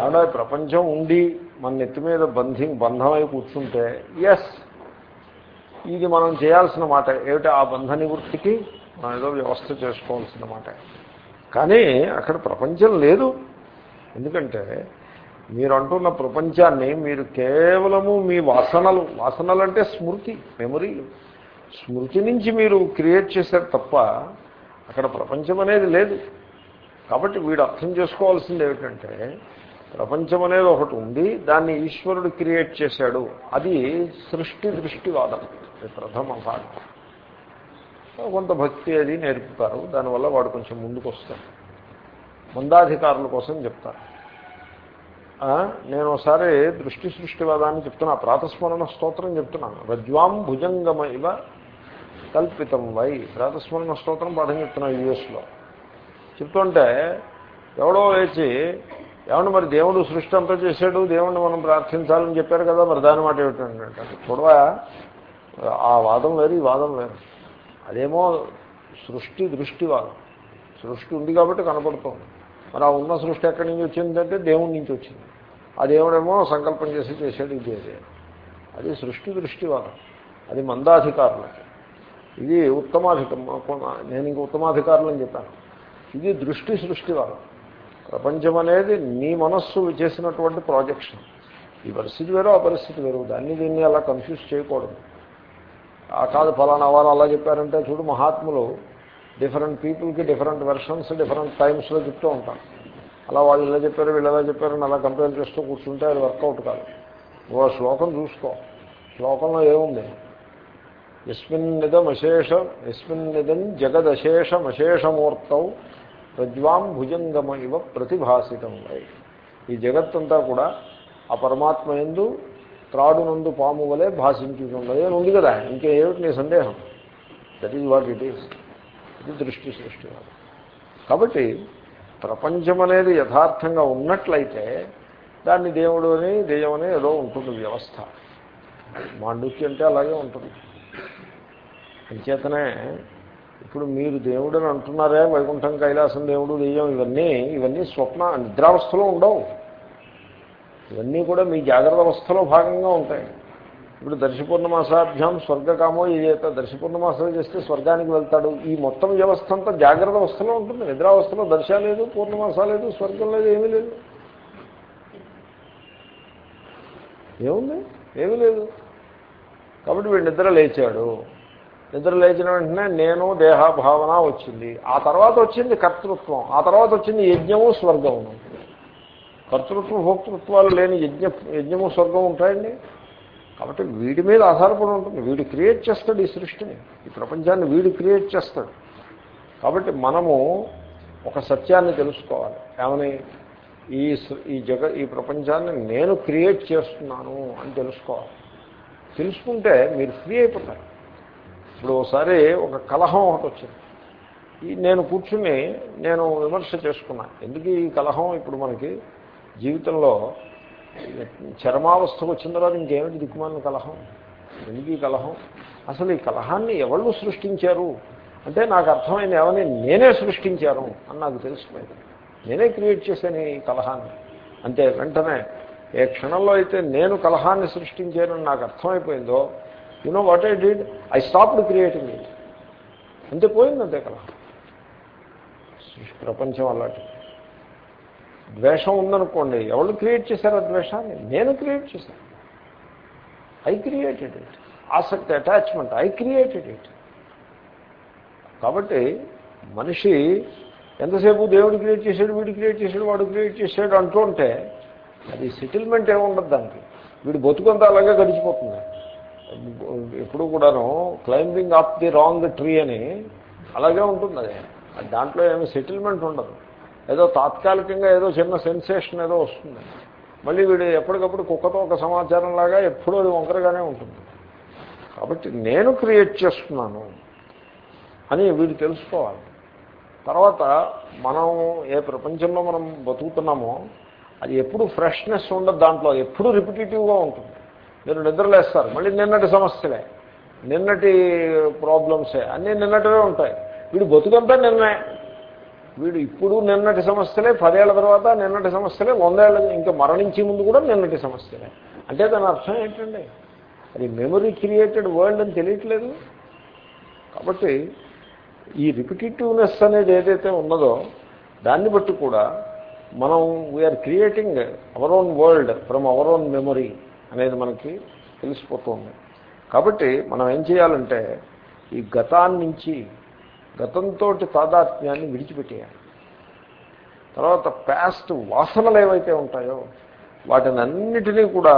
[SPEAKER 1] అవునా ప్రపంచం ఉండి మన నెత్తి మీద బంధి బంధమై కూర్చుంటే ఎస్ ఇది మనం చేయాల్సిన మాట. ఏమిటి? ఆ బంధ నివృత్తికి మనం ఏదో వ్యవస్థ చేసుకోవాల్సిన మాట. కానీ అక్కడ ప్రపంచం లేదు. ఎందుకంటే మీరు అంటున్న ప్రపంచాన్ని మీరు కేవలము మీ వాసనలు వాసనలు అంటే స్మృతి మెమొరీలు స్మృతి నుంచి మీరు క్రియేట్ చేశారు తప్ప అక్కడ ప్రపంచం అనేది లేదు. కాబట్టి వీడు అర్థం చేసుకోవాల్సింది ఏమిటంటే ప్రపంచం అనేది ఒకటి ఉంది దాన్ని ఈశ్వరుడు క్రియేట్ చేశాడు. అది సృష్టి దృష్టివాదం ప్రథమ భాగం. కొంత భక్తి అది నేర్పుతారు. దానివల్ల వాడు కొంచెం ముందుకు వస్తాడు మందాధికారుల కోసం చెప్తారు. నేను ఒకసారి దృష్టి సృష్టివాదాన్ని చెప్తున్నా. ప్రాతస్మరణ స్తోత్రం చెప్తున్నాను. రజ్వాం భుజంగమ ఇవ కల్పితం వై. ప్రాతస్మరణ స్తోత్రం పాఠం చెప్తున్నా యూఎస్లో. చెప్తుంటే ఎవడో లేచి ఏమన్నా మరి దేవుడు సృష్టి అంతా చేశాడు? దేవుడిని మనం ప్రార్థించాలని చెప్పారు కదా మరి దాని మాట ఏమిటంటే చూడవా ఆ వాదం వేరు ఈ వాదం వేరు. అదేమో సృష్టి దృష్టివాదం సృష్టి ఉంది కాబట్టి కనపడుతోంది. మరి ఆ ఉన్న సృష్టి ఎక్కడి నుంచి వచ్చిందంటే దేవుడి నుంచి వచ్చింది. ఆ దేవుడేమో సంకల్పం చేసి చేసేది ఇది అది. సృష్టి దృష్టివాదం అది మందాధికారులకి. ఇది ఉత్తమాధికం నేను ఇంక ఉత్తమాధికారులు అని చెప్పాను. ఇది దృష్టి సృష్టివాదం ప్రపంచం అనేది నీ మనస్సు చేసినటువంటి ప్రాజెక్షన్. ఈ పరిస్థితి వేరు ఆ పరిస్థితి వేరు. దాన్ని దీన్ని అలా కన్ఫ్యూజ్ చేయకూడదు. కాదు ఫలానా వారు అలా చెప్పారంటే చూడు మహాత్ములు డిఫరెంట్ పీపుల్కి డిఫరెంట్ వెర్షన్స్ డిఫరెంట్ టైమ్స్లో చెప్తూ ఉంటారు. అలా వాళ్ళు ఇలా చెప్పారు వీళ్ళు ఎలా చెప్పారని అలా కంపేర్ చేస్తూ కూర్చుంటే అది వర్కౌట్ కాదు. ఓ శ్లోకం చూసుకో. శ్లోకంలో ఏముంది? ఎస్మిన్నిదం ఎస్మిన్ నిధం జగదశేషమశేషమూర్తౌ ప్రజ్వాం భుజంగమ ఇవ ప్రతిభాసితం ఈ జగత్తంతా కూడా ఆ పరమాత్మ ఎందు త్రాడునందు పాము వలె భాషించుతున్నది అని ఉంది కదా. ఇంకేమిటి నీ సందేహం? That is what it is ఇది దృష్టి సృష్టి కాబట్టి ప్రపంచం అనేది యథార్థంగా ఉన్నట్లయితే దాన్ని దేవుడు అని దెయ్యం అని ఏదో ఉంటుంది వ్యవస్థ. మాండుక్యం అంటే అలాగే ఉంటుంది. అంచేతనే ఇప్పుడు మీరు దేవుడు అని అంటున్నారే వైకుంఠం కైలాసం దేవుడు దెయ్యం ఇవన్నీ ఇవన్నీ స్వప్న నిద్రావస్థలో ఉండవు. ఇవన్నీ కూడా మీ జాగ్రత్త అవస్థలో భాగంగా ఉంటాయి. ఇప్పుడు దర్శపూర్ణమాసాభ్యాం స్వర్గకామో ఏదైతే దర్శపూర్ణమాసాలు చేస్తే స్వర్గానికి వెళ్తాడు. ఈ మొత్తం వ్యవస్థ అంతా జాగ్రత్త అవస్థలో ఉంటుంది. నిద్రావస్థలో దర్శ లేదు పూర్ణమాస లేదు స్వర్గం లేదు ఏమీ లేదు. ఏముంది? ఏమీ లేదు. కాబట్టి వీడు నిద్ర లేచాడు. నిద్ర లేచిన వెంటనే నేను దేహభావన వచ్చింది. ఆ తర్వాత వచ్చింది కర్తృత్వం. ఆ తర్వాత వచ్చింది యజ్ఞము స్వర్గము. కర్తృత్వ భోక్తృత్వాలు లేని యజ్ఞ యజ్ఞము స్వర్గం ఉంటాయండి. కాబట్టి వీడి మీద ఆధారపడి ఉంటుంది. వీడు క్రియేట్ చేస్తాడు ఈ సృష్టిని. ఈ ప్రపంచాన్ని వీడు క్రియేట్ చేస్తాడు. కాబట్టి మనము ఒక సత్యాన్ని తెలుసుకోవాలి. ఏమని? ఈ ఈ జగ ఈ ప్రపంచాన్ని నేను క్రియేట్ చేస్తున్నాను అని తెలుసుకోవాలి. తెలుసుకుంటే మీరు ఫ్రీ అయిపోతారు. ఇప్పుడు ఒకసారి ఒక కలహం ఒకటి వచ్చింది. నేను కూర్చుని నేను విమర్శ చేసుకున్నాను ఎందుకు ఈ కలహం ఇప్పుడు మనకి? జీవితంలో చరమావస్థకు వచ్చిన తర్వాత ఇంకేమిటి దిక్కుమాలిన కలహం? ఎందుకు ఈ కలహం? అసలు ఈ కలహాన్ని ఎవళ్ళు సృష్టించారు? అంటే నాకు అర్థమైంది ఏమని నేనే సృష్టించాను అని నాకు తెలిసిపోయింది నేనే క్రియేట్ చేశాను ఈ కలహాన్ని. అంటే వెంటనే ఏ క్షణంలో అయితే నేను కలహాన్ని సృష్టించానని నాకు అర్థమైపోయిందో you know what I did I stopped creating it అంతే పోయింది అంతే కలహం. ప్రపంచం అలాంటిది. ద్వేషం ఉందనుకోండి ఎవరు క్రియేట్ చేశారు ఆ ద్వేషాన్ని? నేను క్రియేట్ చేశాను. ఐ క్రియేటెడ్ ఇట్ ఆసక్తి అటాచ్మెంట్ ఐ క్రియేటెడ్ ఇట్ కాబట్టి మనిషి ఎంతసేపు దేవుడు క్రియేట్ చేశాడు వీడు క్రియేట్ చేశాడు వాడు క్రియేట్ చేశాడు అంటూ ఉంటే అది సెటిల్మెంట్ ఏముండదు దానికి. వీడు బతుకంతా అలాగే గడిచిపోతుంది. ఎప్పుడు కూడాను climbing of the wrong tree అని అలాగే ఉంటుంది. అది దాంట్లో ఏమి సెటిల్మెంట్ ఉండదు. ఏదో తాత్కాలికంగా ఏదో చిన్న సెన్సేషన్ ఏదో వస్తుంది. మళ్ళీ వీడు ఎప్పటికప్పుడు కుక్కతో ఒక సమాచారం లాగా ఎప్పుడూ అది వంకరగానే ఉంటుంది. కాబట్టి నేను క్రియేట్ చేస్తున్నాను అని వీడు తెలుసుకోవాలి. తర్వాత మనం ఏ ప్రపంచంలో మనం బతుకుతున్నామో అది ఎప్పుడు ఫ్రెష్నెస్ ఉండదు దాంట్లో ఎప్పుడు రిపిటేటివ్గా ఉంటుంది. మీరు నిద్రలేస్తారు. మళ్ళీ నిన్నటి సమస్యలే నిన్నటి ప్రాబ్లమ్సే అన్నీ నిన్నటివే ఉంటాయి. వీడు బతుకంతా నిన్నే. వీడు ఇప్పుడు నిన్నటి సమస్యలే పదేళ్ళ తర్వాత నిన్నటి సమస్యలే వందేళ్ళ ఇంకా మరణించే ముందు కూడా నిన్నటి సమస్యలే. అంటే దాని అర్థం ఏంటండి? అది మెమరీ క్రియేటెడ్ వరల్డ్ అని తెలియట్లేదు. కాబట్టి ఈ రిపిటేటివ్నెస్ అనేది ఏదైతే ఉన్నదో దాన్ని బట్టి కూడా మనం we are creating our own world from our own memory అనేది మనకి తెలిసిపోతుంది. కాబట్టి మనం ఏం చేయాలంటే ఈ గతాన్నించి గతంతో తాదాత్మ్యాన్ని విడిచిపెట్టేయాలి. తర్వాత ప్యాస్ట్ వాసనలు ఏవైతే ఉంటాయో వాటిని అన్నిటినీ కూడా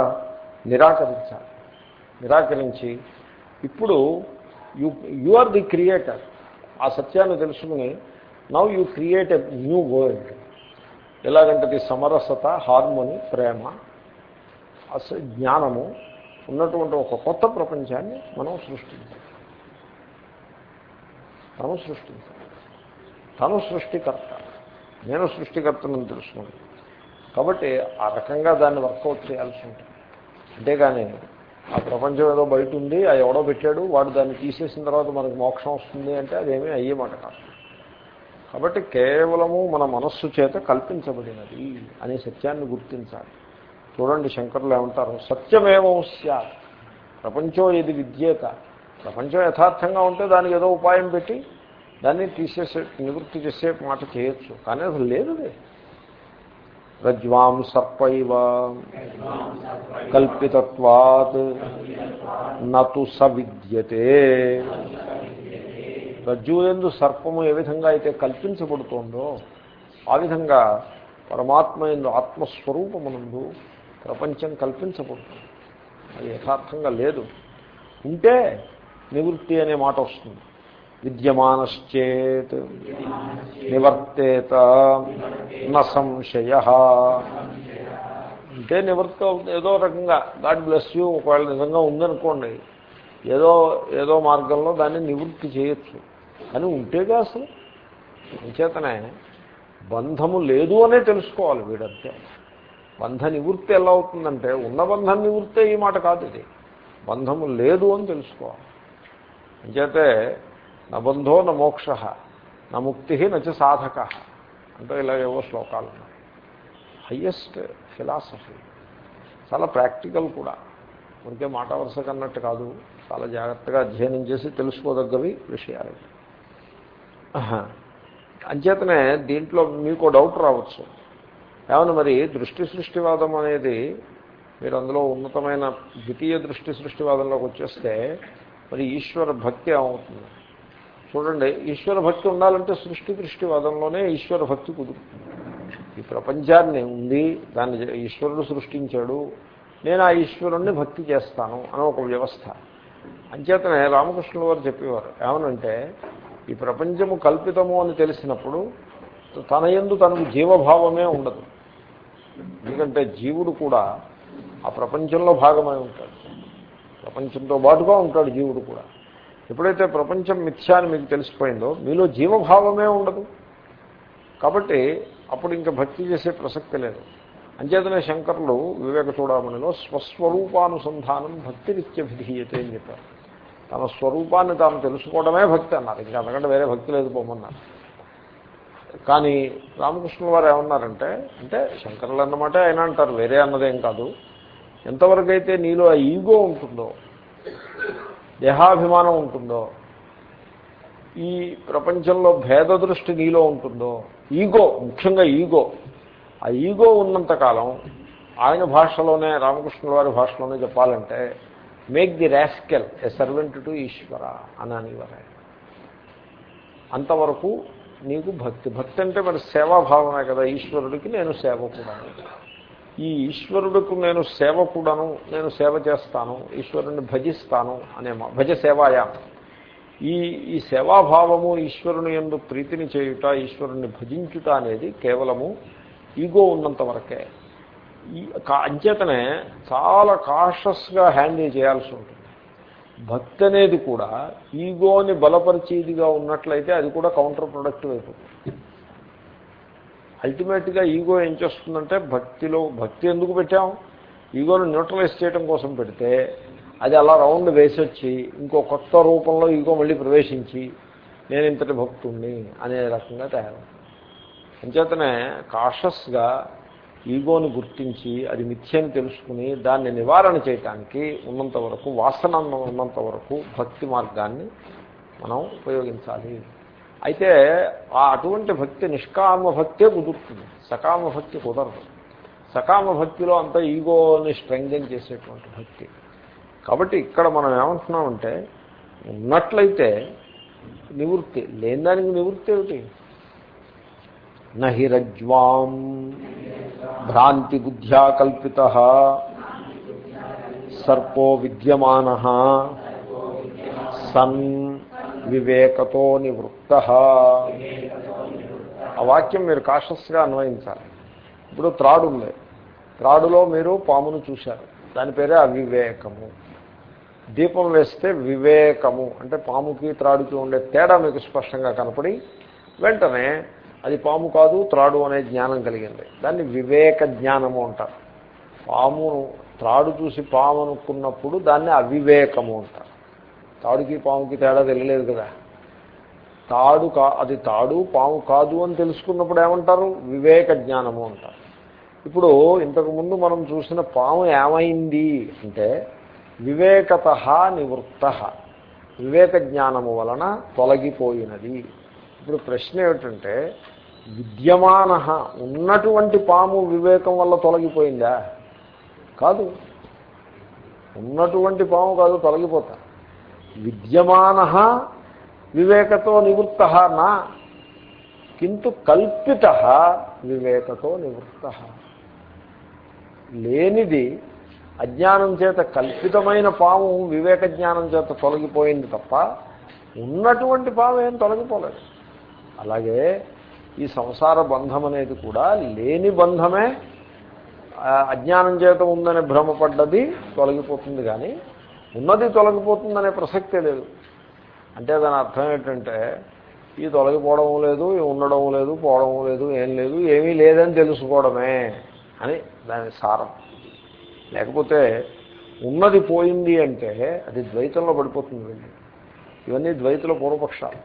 [SPEAKER 1] నిరాకరించాలి. నిరాకరించి ఇప్పుడు you you are the creator ఆ సత్యాన్ని తెలుసుకుని now you create a new world ఎలాగంటే ది సమరసత హార్మోని ప్రేమ అస జ్ఞానము ఉన్నటువంటి ఒక కొత్త ప్రపంచాన్ని మనం సృష్టించాలి. తను సృష్టించాలి తను సృష్టికర్త. నేను సృష్టికర్తను తెలుసుకుని కాబట్టి ఆ రకంగా దాన్ని వర్కౌట్ చేయాల్సి ఉంటుంది. అంతేగాని ఆ ప్రపంచం ఏదో బయట ఉంది ఆ ఎవడో పెట్టాడు వాడు దాన్ని తీసేసిన తర్వాత మనకు మోక్షం వస్తుంది అంటే అదేమీ అయ్యే మాట కాదు. కాబట్టి కేవలము మన మనస్సు చేత కల్పించబడినది అనే సత్యాన్ని గుర్తించాలి. చూడండి శంకరులు ఏమంటారు సత్యమేమో ప్రపంచం ఏది విద్యేత? ప్రపంచం యథార్థంగా ఉంటే దానికి ఏదో ఉపాయం పెట్టి దాన్ని తీసేసే నివృత్తి చేసే మాట చేయొచ్చు. కానీ అసలు లేదు రజ్వాం సర్పైవ కల్పితత్వాత్ నతు సవిద్యతే. రజ్జువులందు సర్పము ఏ విధంగా అయితే కల్పించబడుతోందో ఆ విధంగా పరమాత్మ ఎందు ఆత్మస్వరూపమునందు ప్రపంచం కల్పించబడుతుంది. అది యథార్థంగా లేదు. ఉంటే నివృత్తి అనే మాట వస్తుంది. విద్యమానశ్చేత్ నివర్తేత న సంశయ. అంటే నివృత్తి ఏదో రకంగా గాడ్ బ్లెస్ యూ ఒకవేళ నిజంగా ఉందనుకోండి ఏదో ఏదో మార్గంలో దాన్ని నివృత్తి చేయొచ్చు. అని ఉంటేగా అసలు అంచేతనే బంధము లేదు అనే తెలుసుకోవాలి వీడంతే. బంధ నివృత్తి ఎలా అవుతుందంటే ఉన్న బంధం నివృత్తే ఈ మాట కాదు ఇది. బంధము లేదు అని తెలుసుకోవాలి. అంచేతే నబంధో న మోక్ష నా ముక్తి నచ సాధక అంటే ఇలాగేవో శ్లోకాలు హయ్యెస్ట్ ఫిలాసఫీ చాలా ప్రాక్టికల్ కూడా. ఉంటే మాట వరుస కన్నట్టు కాదు. చాలా జాగ్రత్తగా అధ్యయనం చేసి తెలుసుకోదగ్గవి విషయాలు. అంచేతనే దీంట్లో మీకు డౌట్ రావచ్చు. ఏమన్నా మరి దృష్టి సృష్టివాదం అనేది మీరు అందులో ఉన్నతమైన ద్వితీయ దృష్టి సృష్టివాదంలోకి వచ్చేస్తే మరి ఈశ్వర భక్తి ఏమవుతుంది చూడండి ఈశ్వర భక్తి ఉండాలంటే సృష్టి దృష్టివాదంలోనే ఈశ్వర భక్తి కుదురుతుంది. ఈ ప్రపంచాన్ని ఉంది దాన్ని ఈశ్వరుడు సృష్టించాడు నేను ఆ ఈశ్వరుణ్ణి భక్తి చేస్తాను అని ఒక వ్యవస్థ. అంచేతనే రామకృష్ణుల వారు చెప్పేవారు ఏమనంటే ఈ ప్రపంచము కల్పితము అని తెలిసినప్పుడు తన ఎందు తనకు జీవభావమే ఉండదు. ఎందుకంటే జీవుడు కూడా ఆ ప్రపంచంలో భాగమై ఉంటాడు. ప్రపంచంతో బాటుగా ఉంటాడు జీవుడు కూడా. ఎప్పుడైతే ప్రపంచం మిథ్యా అని మీకు తెలిసిపోయిందో మీలో జీవభావమే ఉండదు. కాబట్టి అప్పుడు ఇంకా భక్తి చేసే ప్రసక్తి లేదు. అంచేతనే శంకరులు వివేక చూడమనిలో స్వస్వరూపానుసంధానం భక్తి నిత్యభిధీయతే అని చెప్పారు. తన స్వరూపాన్ని తాను తెలుసుకోవడమే భక్తి అన్నారు. ఇంకా అంతకంటే వేరే భక్తి లేదు పోమన్నారు కానీ రామకృష్ణుల వారు ఏమన్నారంటే అంటే శంకరులు అన్నమాట ఆయన అంటారు వేరే అన్నదేం కాదు. ఎంతవరకు అయితే నీలో ఆ ఈగో ఉంటుందో దేహాభిమానం ఉంటుందో ఈ ప్రపంచంలో భేద దృష్టి నీలో ఉంటుందో ఈగో ముఖ్యంగా ఈగో ఆ ఈగో ఉన్నంతకాలం ఆయన భాషలోనే రామకృష్ణుల వారి భాషలోనే చెప్పాలంటే make the rascal a servant to Ishwara అని అనేవారు. అంతవరకు నీకు భక్తి భక్తి అంటే మరి సేవాభావమే కదా ఈశ్వరుడికి నేను సేవ సేవకుడను ఈ ఈశ్వరుడికి నేను సేవకుడను నేను సేవ చేస్తాను ఈశ్వరుని భజిస్తాను అనే భజ సేవాయా ఈ ఈ సేవాభావము ఈశ్వరుని ఎందు ప్రీతిని చేయుట ఈశ్వరుణ్ణి భజించుట అనేది కేవలము ఈగో ఉన్నంత వరకే. ఈ అంచేతనే చాలా కాషస్గా హ్యాండిల్ చేయాల్సి ఉంటుంది. భక్తి అనేది కూడా ఈగోని బలపరిచేదిగా ఉన్నట్లయితే అది కూడా కౌంటర్ ప్రొడక్టివ్ అయిపోతుంది. అల్టిమేట్గా ఈగో ఏం చేస్తుందంటే భక్తిలో భక్తి ఎందుకు పెట్టాం? ఈగోను న్యూట్రలైజ్ చేయడం కోసం పెడితే అది అలా రౌండ్ వేసొచ్చి ఇంకో కొత్త రూపంలో ఈగో మళ్ళీ ప్రవేశించి నేను ఇంతటి భక్తుణ్ణి అనే రకంగా తయారవుతుంది. అంచేతనే కాషస్గా ఈగోని గుర్తించి అది మిథ్యని తెలుసుకుని దాన్ని నివారణ చేయటానికి ఉన్నంత వరకు వాసన ఉన్నంత వరకు భక్తి మార్గాన్ని మనం ఉపయోగించాలి. అయితే ఆ అటువంటి భక్తి నిష్కామ భక్తే కుదురుతుంది. సకామ భక్తి కుదరదు. సకామ భక్తిలో అంతా ఈగోని స్ట్రెంగ్జన్ చేసేటువంటి భక్తి. కాబట్టి ఇక్కడ మనం ఏమంటున్నామంటే ఉన్నట్లయితే నివృత్తి. లేని దానికి నివృత్తి ఏమిటి? నహిరజ్వాం భ్రాంతి బుద్ధ్యా కల్పిత సర్పో విద్యమాన సన్ వివేకతో నివృత్త. ఆ వాక్యం మీరు కాషస్గా అన్వయించాలి. ఇప్పుడు త్రాడు ఉంది. త్రాడులో మీరు పామును చూశారు. దాని పేరే అవివేకము. దీపం వేస్తే వివేకము. అంటే పాముకి త్రాడుకి ఉండే తేడా మీకు స్పష్టంగా కనపడి వెంటనే అది పాము కాదు త్రాడు అనే జ్ఞానం కలిగింది. దాన్ని వివేక జ్ఞానము అంటారు. పామును త్రాడు చూసి పాము అనుకున్నప్పుడు దాన్ని అవివేకము అంటారు. తాడుకి పాముకి తేడా తెలియలేదు కదా. తాడు కా అది తాడు పాము కాదు అని తెలుసుకున్నప్పుడు ఏమంటారు? వివేక జ్ఞానము అంటారు. ఇప్పుడు ఇంతకుముందు మనం చూసిన పాము ఏమైంది అంటే వివేకత నివృత్త. వివేక జ్ఞానము వలన తొలగిపోయినది. ఇప్పుడు ప్రశ్న ఏమిటంటే విద్యమాన ఉన్నటువంటి పాము వివేకం వల్ల తొలగిపోయిందా? కాదు. ఉన్నటువంటి పాము కాదు తొలగిపోతా. విద్యమాన వివేకతో నివృత్త నా. కింటు కల్పిత వివేకతో నివృత్త. లేనిది అజ్ఞానం చేత కల్పితమైన పాము వివేక జ్ఞానం చేత తొలగిపోయింది తప్ప ఉన్నటువంటి పాము ఏం తొలగిపోలేదు. అలాగే ఈ సంసార బంధం అనేది కూడా లేని బంధమే అజ్ఞానం చేత ఉందని భ్రమపడ్డది తొలగిపోతుంది. కానీ ఉన్నది తొలగిపోతుందనే ప్రసక్తే లేదు. అంటే దాని అర్థం ఏంటంటే ఈ తొలగిపోవడం లేదు ఉండడం లేదు పోవడం లేదు ఏం లేదు ఏమీ లేదని తెలుసుకోవడమే అని దాని సారం. లేకపోతే ఉన్నది పోయింది అంటే అది ద్వైతంలో పడిపోతుంది వెళ్ళి. ఇవన్నీ ద్వైతుల పూర్వపక్షాలు.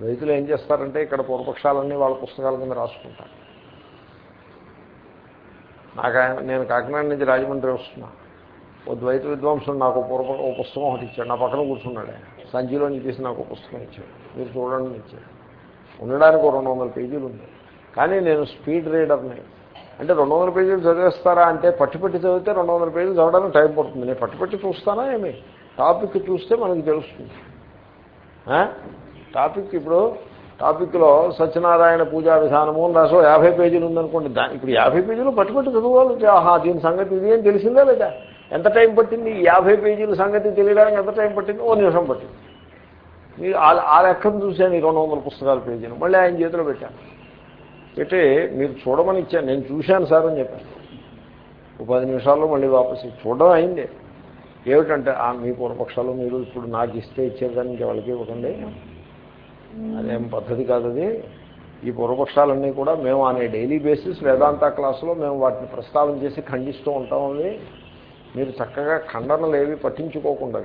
[SPEAKER 1] ద్వైతులు ఏం చేస్తారంటే ఇక్కడ పూర్వపక్షాలన్నీ వాళ్ళ పుస్తకాల కింద రాసుకుంటారు. నాకు నేను కాకినాడ నుంచి రాజమండ్రి వస్తున్నాను ఓ ద్వైత విద్వాంసుడు నాకు పూర్వ ఓ పుస్తకం ఒకటి ఇచ్చాడు. నా పక్కన కూర్చున్నాడు ఆయన. సంచిలో తీసి నాకు పుస్తకం ఇచ్చాడు. మీరు చూడండి ఇచ్చాడు. ఉండడానికి రెండు వందల పేజీలు ఉంది. కానీ నేను స్పీడ్ రీడర్ని. అంటే రెండు వందల పేజీలు చదివేస్తారా అంటే పట్టి చదివితే రెండు వందల పేజీలు చదవడానికి టైం పడుతుంది. నేను పట్టి చూస్తానా ఏమి? టాపిక్ చూస్తే మనకు తెలుస్తుంది. టాపిక్ ఇప్పుడు టాపిక్లో సత్యనారాయణ పూజా విధానము రాసో యాభై పేజీలు ఉందనుకోండి. దా ఇప్పుడు యాభై పేజీలు పట్టి పట్టి చదవాలి ఆహా దీని సంగతి ఇది ఏం తెలిసిందా లేదా? ఎంత టైం పట్టింది? యాభై పేజీల సంగతి తెలియడానికి ఎంత టైం పట్టింది? ఓ నిమిషం పట్టింది. మీరు ఆ ఆ లెక్కను చూశాను ఈ రెండు వందల పుస్తకాల పేజీని మళ్ళీ ఆయన చేతిలో పెట్టాను. పెట్టి మీరు చూడమని ఇచ్చాను నేను చూశాను సార్ అని చెప్పాను. ఒక పది నిమిషాల్లో మళ్ళీ వాపస్ చూడడం అయింది. ఏమిటంటే ఆ మీ పూర్వపక్షాలు మీరు ఇప్పుడు నాకు ఇస్తే ఇచ్చేదాన్ని వాళ్ళకి ఇవ్వకండి. అదేం పద్ధతి కాదు అది. ఈ పూర్వపక్షాలన్నీ కూడా మేము అనే డైలీ బేసిస్ వేదాంత క్లాసులో మేము వాటిని ప్రస్తావన చేసి ఖండిస్తూ ఉంటామని మీరు చక్కగా ఖండనలు ఏవి పట్టించుకోకుండా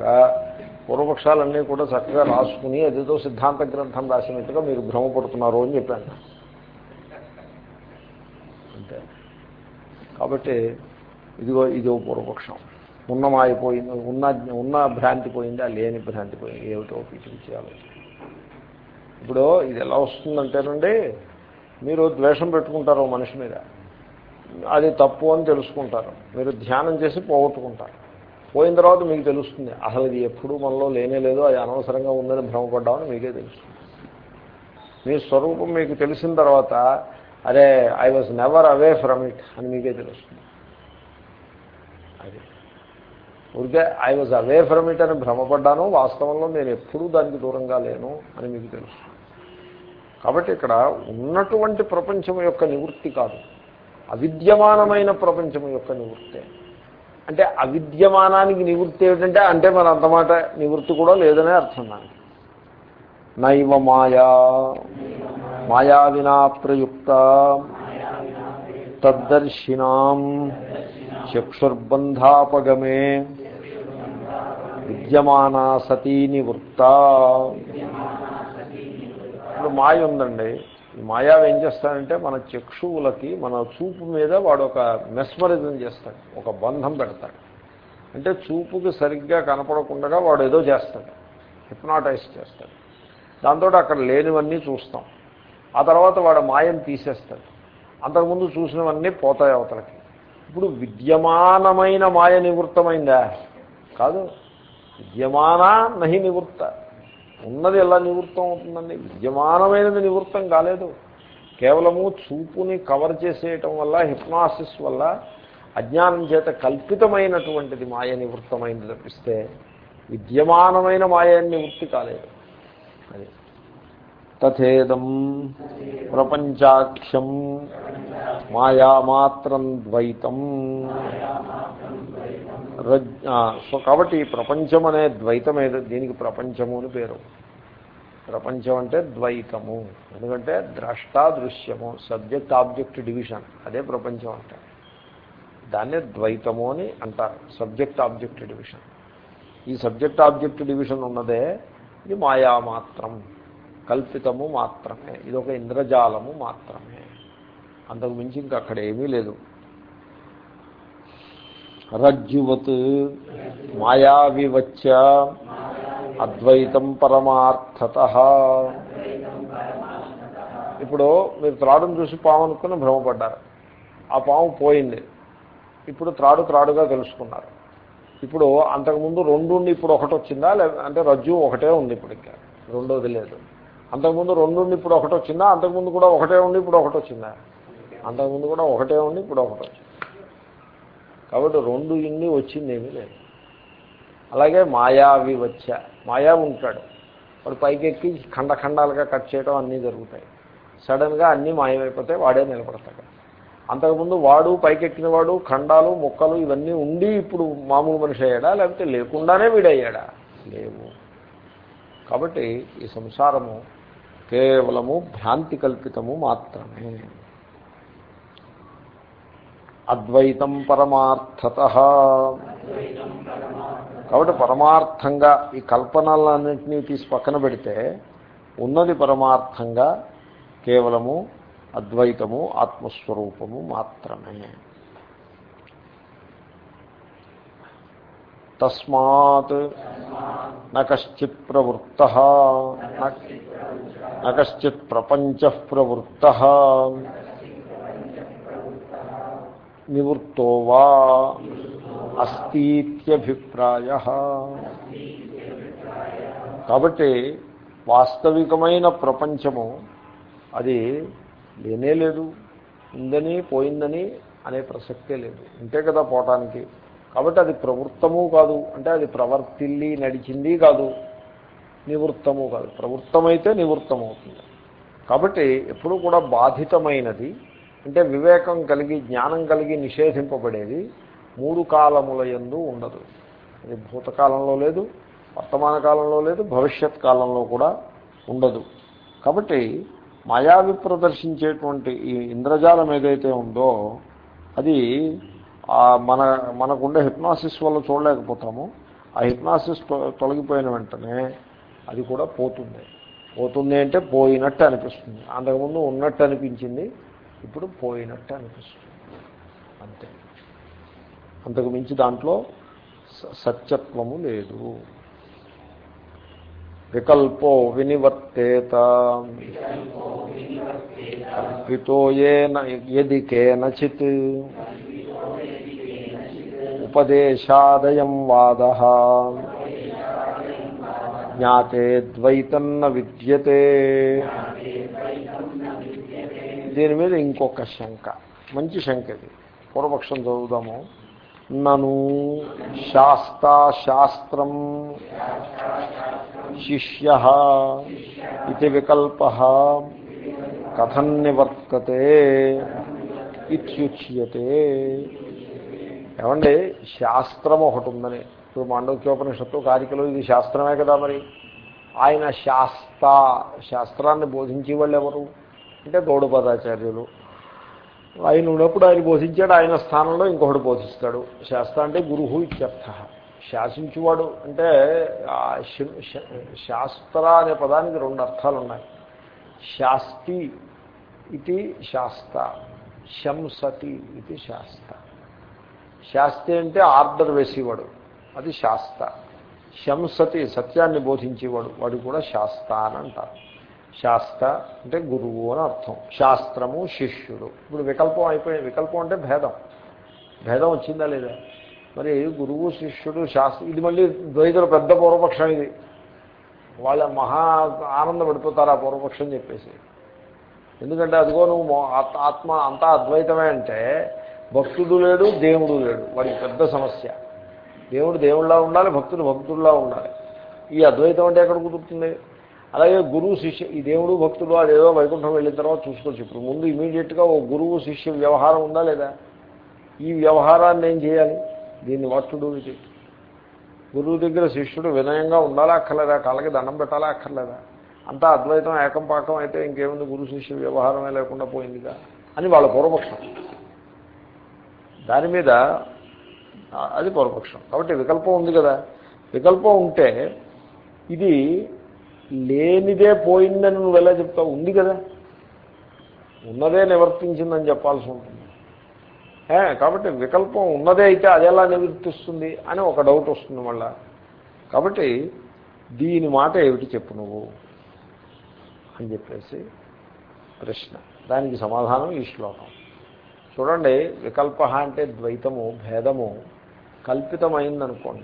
[SPEAKER 1] పూర్వపక్షాలన్నీ కూడా చక్కగా రాసుకుని అదేదో సిద్ధాంత గ్రంథం రాసినట్టుగా మీరు భ్రమపడుతున్నారు అని చెప్పాను. అంతే. కాబట్టి ఇదిగో ఇదో పూర్వపక్షం. ఉన్నమాయిపోయింది ఉన్న ఉన్న భ్రాంతి పోయిందా? లేని భ్రాంతి పోయింది. ఏమిటో పిచ్చి ఆలోచన ఇప్పుడు ఇది ఎలా వస్తుందంటేనండి మీరు ద్వేషం పెట్టుకుంటారు మనిషి మీద. అది తప్పు అని తెలుసుకుంటారు. మీరు ధ్యానం చేసి పోగొట్టుకుంటారు. పోయిన తర్వాత మీకు తెలుస్తుంది అసలు ఇది ఎప్పుడు మనలో లేనే లేదో అది అనవసరంగా ఉందని భ్రమపడ్డామని మీకే తెలుస్తుంది. మీ స్వరూపం మీకు తెలిసిన తర్వాత అరే I was never away from it అని మీకే తెలుస్తుంది. అది. ఊరికే I was away from it అని భ్రమపడ్డాను వాస్తవంలో నేను ఎప్పుడూ దానికి దూరంగా లేను అని మీకు తెలుసు కాబట్టి ఇక్కడ ఉన్నటువంటి ప్రపంచం యొక్క నివృత్తి కాదు. అవిద్యమానమైన ప్రపంచం యొక్క నివృత్తే. అంటే అవిద్యమానానికి నివృత్తి ఏమిటంటే అంటే మన అంతమాట నివృత్తి కూడా లేదనే అర్థం దానికి. నైవ మాయా. మాయా వినా ప్రయుక్త. తద్దర్శినాం. చక్షుర్బంధాపగమే. విద్యమానా సతీ నివృత్త. ఇప్పుడు మాయ ఉందండి. ఈ మాయావి ఏం చేస్తాడంటే మన చక్షువులకి మన చూపు మీద వాడు ఒక మెస్మరిజం చేస్తాడు ఒక బంధం పెడతాడు. అంటే చూపుకి సరిగ్గా కనపడకుండా వాడు ఏదో చేస్తాడు హిప్నాటైజ్ చేస్తాడు. దాంతో అక్కడ లేనివన్నీ చూస్తాం. ఆ తర్వాత వాడు మాయం తీసేస్తాడు. అంతకుముందు చూసినవన్నీ పోతాయి అవతలకి. ఇప్పుడు విద్యమానమైన మాయ నివృత్తమైందా? కాదు. విద్యమాన నహి నివృత్త. ఉన్నది ఎలా నివృత్తం అవుతుందండి? విద్యమానమైనది నివృత్తం కాలేదు. కేవలము చూపుని కవర్ చేసేయటం వల్ల హిప్నాసిస్ వల్ల అజ్ఞానం చేత కల్పితమైనటువంటిది మాయ నివృత్తమైంది తప్పిస్తే విద్యమానమైన మాయ నివృత్తి కాలేదు. అది. తథేదం ప్రపంచాఖ్యం మాయామాత్రం ద్వైతం. సో కాబట్టి ప్రపంచం అనే ద్వైతం ఏదో దీనికి ప్రపంచము అని పేరు. ప్రపంచం అంటే ద్వైతము. ఎందుకంటే ద్రష్టా దృశ్యము సబ్జెక్ట్ ఆబ్జెక్ట్ డివిజన్ అదే ప్రపంచం అంటే. దాన్నే ద్వైతము అని అంటారు సబ్జెక్ట్ ఆబ్జెక్ట్ డివిజన్. ఈ సబ్జెక్ట్ ఆబ్జెక్ట్ డివిజన్ ఉన్నదే ఇది మాయా మాత్రం కల్పితము మాత్రమే ఇది ఒక ఇంద్రజాలము మాత్రమే. అంతకు మించి ఇంకా అక్కడ ఏమీ లేదు. రజ్జువత్ మాయావివచ్చ అద్వైతం పరమార్థత. ఇప్పుడు మీరు త్రాడును చూసి పాము అనుకుని భ్రమపడ్డారు. ఆ పాము పోయింది. ఇప్పుడు త్రాడు త్రాడుగా తెలుసుకున్నారు. ఇప్పుడు అంతకుముందు రెండు ఉండి ఇప్పుడు ఒకటి వచ్చిందా? అంటే రజ్జు ఒకటే ఉంది ఇప్పుడు ఇంకా. రెండోది లేదు. అంతకుముందు రెండు ఉండి ఇప్పుడు ఒకటి వచ్చిందా? అంతకుముందు కూడా ఒకటే ఉండి ఇప్పుడు ఒకటి వచ్చిందా? అంతకుముందు కూడా ఒకటే ఉండి ఇప్పుడు ఒకటి వచ్చింది. కాబట్టి రెండు ఇన్ని వచ్చిందేమీ లేదు. అలాగే మాయావి వచ్చా మాయా ఉంటాడు. వాడు పైకెక్కి ఖండఖండాలుగా కట్ చేయడం అన్నీ జరుగుతాయి. సడన్గా అన్నీ మాయమైపోతాయి వాడే నిలబడతాడు. అంతకుముందు వాడు పైకెక్కిన వాడు ఖండాలు మొక్కలు ఇవన్నీ ఉండి ఇప్పుడు మామూలు మనిషి అయ్యాడా? లేకపోతే లేకుండానే వీడయ్యాడా? లేవు. కాబట్టి ఈ సంసారము కేవలము భ్రాంతి కల్పితము మాత్రమే. అద్వైతం పరమార్థత. కాబట్టి పరమార్థంగా ఈ కల్పనలన్నింటినీ తీసి పక్కన పెడితే ఉన్నది పరమార్థంగా కేవలము అద్వైతము ఆత్మస్వరూపము మాత్రమే. తస్మాత్ నశ్చిత్ ప్రవృత్త. నశ్చిత్ ప్రపంచ ప్రవృత్త. నివృత్తో వా అస్తిత్యభిప్రాయ కాబట్టి వాస్తవికమైన ప్రపంచము అది లేనే లేదు ఉందని పోయిందని అనే ప్రసక్తే లేదు. ఇంతే కదా పోవటానికి కాబట్టి అది ప్రవృత్తము కాదు. అంటే అది ప్రవర్తిల్లి నడిచింది కాదు. నివృత్తము కాదు. ప్రవృత్తమైతే నివృత్తమవుతుంది. కాబట్టి ఎప్పుడు కూడా బాధితమైనది అంటే వివేకం కలిగి జ్ఞానం కలిగి నిషేధింపబడేది మూడు కాలముల ఎందు ఉండదు. అది భూతకాలంలో లేదు వర్తమాన కాలంలో లేదు భవిష్యత్ కాలంలో కూడా ఉండదు. కాబట్టి మాయావి ప్రదర్శించేటువంటి ఈ ఇంద్రజాలం ఏదైతే ఉందో అది మన మనకుండే హిప్నాసిస్ వల్ల చూడలేకపోతాము. ఆ హిప్నాసిస్ తొలగిపోయిన వెంటనే అది కూడా పోతుంది. పోతుంది అంటే పోయినట్టు అనిపిస్తుంది. అంతకుముందు ఉన్నట్టు అనిపించింది ఇప్పుడు పోయినట్టు అనిపిస్తుంది. అంతే. అంతకు మించి దాంట్లో సత్యత్వము లేదు. వికల్పో వినివర్తేత. కల్పితో యది కేనచిత్. ఉపదేశాదయం వాద. జ్ఞాతే ద్వైతన్న విద్యతే. దీని మీద? ఇంకొక శంక. మంచి శంక ఇది. పూర్వపక్షం చదువుదాము. నను శాస్త శాస్త్రం శిష్య ఇది వికల్ప కథం నివర్తతే ఇత్యుచ్యతే. ఏమండి? శాస్త్రం ఒకటి ఉందని. ఇప్పుడు మాండవ్యోపనిషత్తు కారికలు ఇది శాస్త్రమే కదా మరి. ఆయన శాస్త శాస్త్రాన్ని బోధించి వాళ్ళు ఎవరు? అంటే గౌడపదాచార్యులు ఆయన ఉన్నప్పుడు ఆయన బోధించాడు ఆయన స్థానంలో ఇంకొకటి బోధిస్తాడు. శాస్త్ర అంటే గురువు ఇత్యర్థ. శాసించువాడు అంటే శాస్త్ర అనే పదానికి రెండు అర్థాలు ఉన్నాయి శాస్తి ఇది శాస్త శంసతి ఇది శాస్త. శాస్తి అంటే ఆర్డర్ వేసేవాడు అది శాస్త. శంసతి సత్యాన్ని బోధించేవాడు వాడు కూడా శాస్త అని అంటారు. శాస్త్ర అంటే గురువు అని అర్థం. శాస్త్రము శిష్యుడు. ఇప్పుడు వికల్పం అయిపోయింది. వికల్పం అంటే భేదం. భేదం వచ్చిందా లేదా? మరి గురువు శిష్యుడు శాస్త్ర ఇది మళ్ళీ ద్వైతుల పెద్ద పూర్వపక్షం ఇది. వాళ్ళ మహా ఆనందపడిపోతారు ఆ పూర్వపక్షం చెప్పేసి. ఎందుకంటే అదిగో నువ్వు ఆత్మ అంతా అద్వైతమే అంటే భక్తుడు లేడు దేవుడు లేడు. వాడికి పెద్ద సమస్య. దేవుడు దేవుళ్ళ ఉండాలి భక్తుడు భక్తుడిలా ఉండాలి. ఈ అద్వైతం అంటే ఎక్కడ కుదురుతుంది? అలాగే గురువు శిష్య ఈ దేవుడు భక్తుడు అదేదో వైకుంఠం వెళ్ళిన తర్వాత చూసుకోవచ్చు. ఇప్పుడు ముందు ఇమీడియట్గా ఓ గురువు శిష్య వ్యవహారం ఉందా లేదా? ఈ వ్యవహారాన్ని ఏం చేయాలి? దీన్ని వాటుడు ఇది. గురువు దగ్గర శిష్యుడు వినయంగా ఉండాలా అక్కర్లేదా? కళ్ళకి దండం పెట్టాలా అక్కర్లేదా? అంతా అద్వైతం ఏకం పాకం అయితే ఇంకేముంది? గురు శిష్య వ్యవహారమే లేకుండా పోయిందిగా అని వాళ్ళ పూర్వపక్షం. దాని మీద అది పూర్వపక్షం. కాబట్టి వికల్పం ఉంది కదా. వికల్పం ఉంటే ఇది లేనిదే పోయిందని నువ్వు ఎలా చెప్తావు? ఉంది కదా. ఉన్నదే నివర్తించిందని చెప్పాల్సి ఉంటుంది. కాబట్టి వికల్పం ఉన్నదే అయితే అది ఎలా నివర్తిస్తుంది అని ఒక డౌట్ వస్తుంది మళ్ళా. కాబట్టి దీని మాట ఏమిటి చెప్పు నువ్వు? అని చెప్పేసి ప్రశ్న. దానికి సమాధానం ఈ శ్లోకం. చూడండి వికల్ప అంటే ద్వైతము భేదము కల్పితమైందనుకోండి.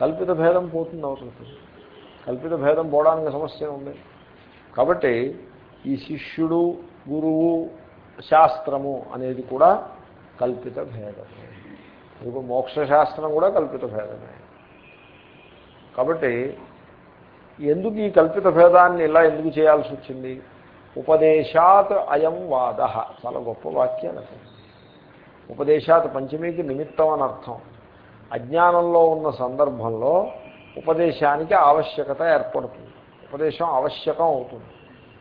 [SPEAKER 1] కల్పిత భేదం పోతుంది అవుతుంది కల్పిత భేదం పోవడానికి సమస్య ఉంది కాబట్టి ఈ శిష్యుడు గురువు శాస్త్రము అనేది కూడా కల్పిత భేదమే. ఇప్పుడు మోక్షశాస్త్రం కూడా కల్పిత భేదమే. కాబట్టి ఎందుకు ఈ కల్పిత భేదాన్ని ఇలా ఎందుకు చేయాల్సి వచ్చింది? ఉపదేశాత్ అయం వాద. చాలా గొప్ప వాక్యాలు ఉపదేశాత్ పంచమీకి నిమిత్తం అని అర్థం. అజ్ఞానంలో ఉన్న సందర్భంలో ఉపదేశానికి ఆవశ్యకత ఏర్పడుతుంది. ఉపదేశం ఆవశ్యకం అవుతుంది.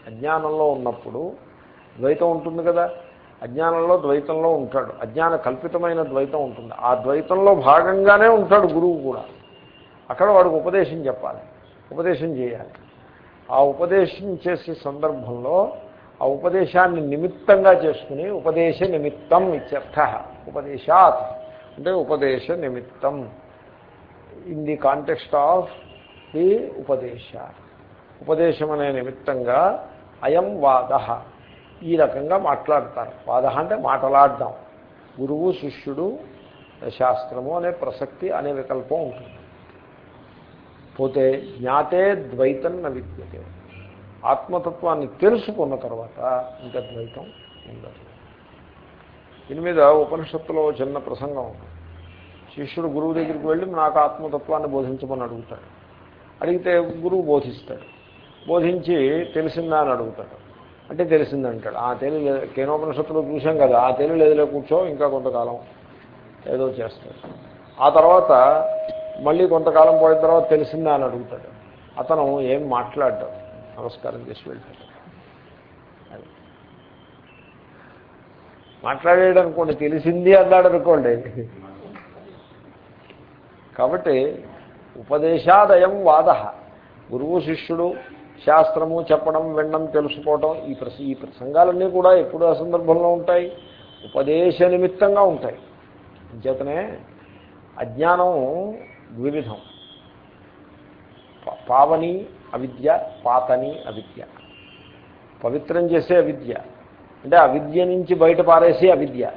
[SPEAKER 1] అజ్ఞానంలో ఉన్నప్పుడు ద్వైతం ఉంటుంది కదా. అజ్ఞానంలో ద్వైతంలో ఉంటాడు. అజ్ఞాన కల్పితమైన ద్వైతం ఉంటుంది. ఆ ద్వైతంలో భాగంగానే ఉంటాడు గురువు కూడా. అక్కడ వాడికి ఉపదేశం చెప్పాలి. ఉపదేశం చేయాలి. ఆ ఉపదేశం చేసే సందర్భంలో ఆ ఉపదేశాన్ని నిమిత్తంగా చేసుకుని ఉపదేశ నిమిత్తం ఇత్యర్థ. ఉపదేశాత్. అంటే ఉపదేశ నిమిత్తం. In the context of the upadesha. ఉపదేశం అనే నిమిత్తంగా అయం వాద. ఈ రకంగా మాట్లాడతారు. వాద అంటే మాట్లాడడం గురువు శిష్యుడు శాస్త్రము అనే ప్రసక్తి అనే వికల్పం ఉంటుంది. పోతే జ్ఞాతే ద్వైతం న విద్యతే. ఆత్మతత్వాన్ని తెలుసుకున్న తర్వాత ఇంకా ద్వైతం ఉండదు. దీని మీద ఉపనిషత్తులో చిన్న ప్రసంగం శిష్యుడు గురువు దగ్గరికి వెళ్ళి నాకు ఆత్మతత్వాన్ని బోధించమని అడుగుతాడు. అడిగితే గురువు బోధిస్తాడు. బోధించి తెలిసిందా అని అడుగుతాడు. అంటే తెలిసిందంటాడు ఆ తెలి కేనోపనిషత్తులో చూసాం కదా ఆ తెలి లేదులే కూర్చో ఇంకా కొంతకాలం ఏదో చేస్తాడు. ఆ తర్వాత మళ్ళీ కొంతకాలం పోయిన తర్వాత తెలిసిందా అని అడుగుతాడు. అతను ఏం మాట్లాడ్డాడు నమస్కారం చేసి వెళ్తాడు మాట్లాడేడు అనుకోండి తెలిసింది అన్నాడు అనుకోండి. కాబట్టి ఉపదేశాదయం వాద. గురువు శిష్యుడు శాస్త్రము చెప్పడం వినడం తెలుసుకోవడం ఈ ప్రస ఈ ప్రసంగాలన్నీ కూడా ఎప్పుడు ఆ సందర్భంలో ఉంటాయి. ఉపదేశ నిమిత్తంగా ఉంటాయి. చేతనే అజ్ఞానం ద్వివిధం. పావని అవిద్య పాతని అవిద్య. పవిత్రం చేసే అవిద్య. అంటే అవిద్య నుంచి బయట పారేసే అవిద్య.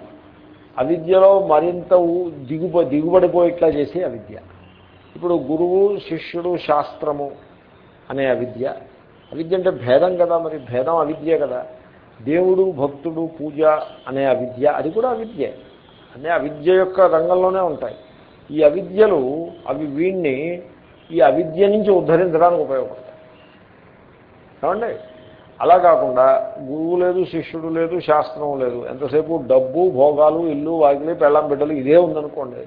[SPEAKER 1] అవిద్యలో మరింత దిగుబ దిగుబడిపోయేట్లా చేసే అవిద్య. ఇప్పుడు గురువు శిష్యుడు శాస్త్రము అనే అవిద్య. అవిద్య అంటే భేదం కదా మరి భేదం అవిద్యే కదా. దేవుడు భక్తుడు పూజ అనే అవిద్య అది కూడా అవిద్యే. అనే అవిద్య యొక్క రంగంలోనే ఉంటాయి. ఈ అవిద్యలు అవి వీడిని ఈ అవిద్య నుంచి ఉద్ధరించడానికి ఉపయోగపడతాయి. ఏమండి? అలా కాకుండా గురువు లేదు శిష్యుడు లేదు శాస్త్రం లేదు. ఎంతసేపు డబ్బు భోగాలు ఇల్లు వాకిలి పెళ్ళం బిడ్డలు ఇదే ఉందనుకోండి.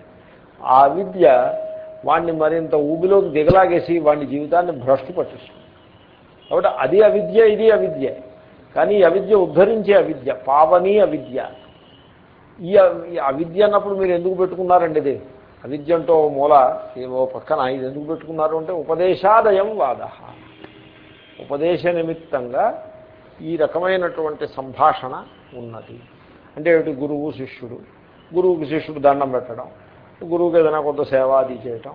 [SPEAKER 1] ఆ విద్య వాడిని మరింత ఊబిలోకి దిగలాగేసి వాడి జీవితాన్ని భ్రష్టు పట్టిస్తుంది. కాబట్టి అది అవిద్య ఇది అవిద్య. కానీ అవిద్య ఉద్ధరించే అవిద్య పావని అవిద్య. ఈ అవిద్య అన్నప్పుడు మీరు ఎందుకు పెట్టుకున్నారండి ఇది? అవిద్య అంటూ మూల ఓ పక్కన ఇది ఎందుకు పెట్టుకున్నారు అంటే ఉపదేశాదయం వాద. ఉపదేశ నిమిత్తంగా ఈ రకమైనటువంటి సంభాషణ ఉన్నది. అంటే గురువు శిష్యుడు. గురువుకి శిష్యుడు దండం పెట్టడం గురువుకి ఏదైనా కొంత సేవాది చేయటం.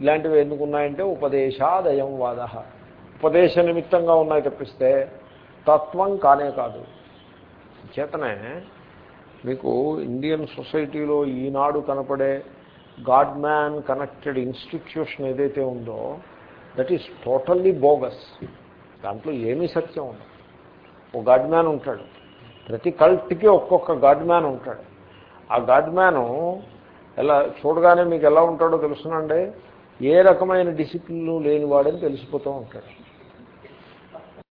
[SPEAKER 1] ఇలాంటివి ఎందుకున్నాయంటే ఉపదేశాదయం వాద. ఉపదేశ నిమిత్తంగా ఉన్నాయి తప్పిస్తే తత్వం కానే కాదు. చేతనే మీకు ఇండియన్ సొసైటీలో ఈనాడు కనపడే గాడ్ మ్యాన్ కనెక్టెడ్ ఇన్స్టిట్యూషన్ ఏదైతే ఉందో దట్ ఈస్ టోటల్లీ బోగస్. దాంట్లో ఏమీ సత్యం ఉండదు. ఒక గాడ్ మ్యాన్ ఉంటాడు. ప్రతి కల్ట్కి ఒక్కొక్క గాడ్ మ్యాన్ ఉంటాడు. ఆ గాడ్ మ్యాను ఎలా చూడగానే మీకు ఎలా ఉంటాడో తెలుసునండి. ఏ రకమైన డిసిప్లిన్ లేనివాడని తెలిసిపోతూ ఉంటాడు.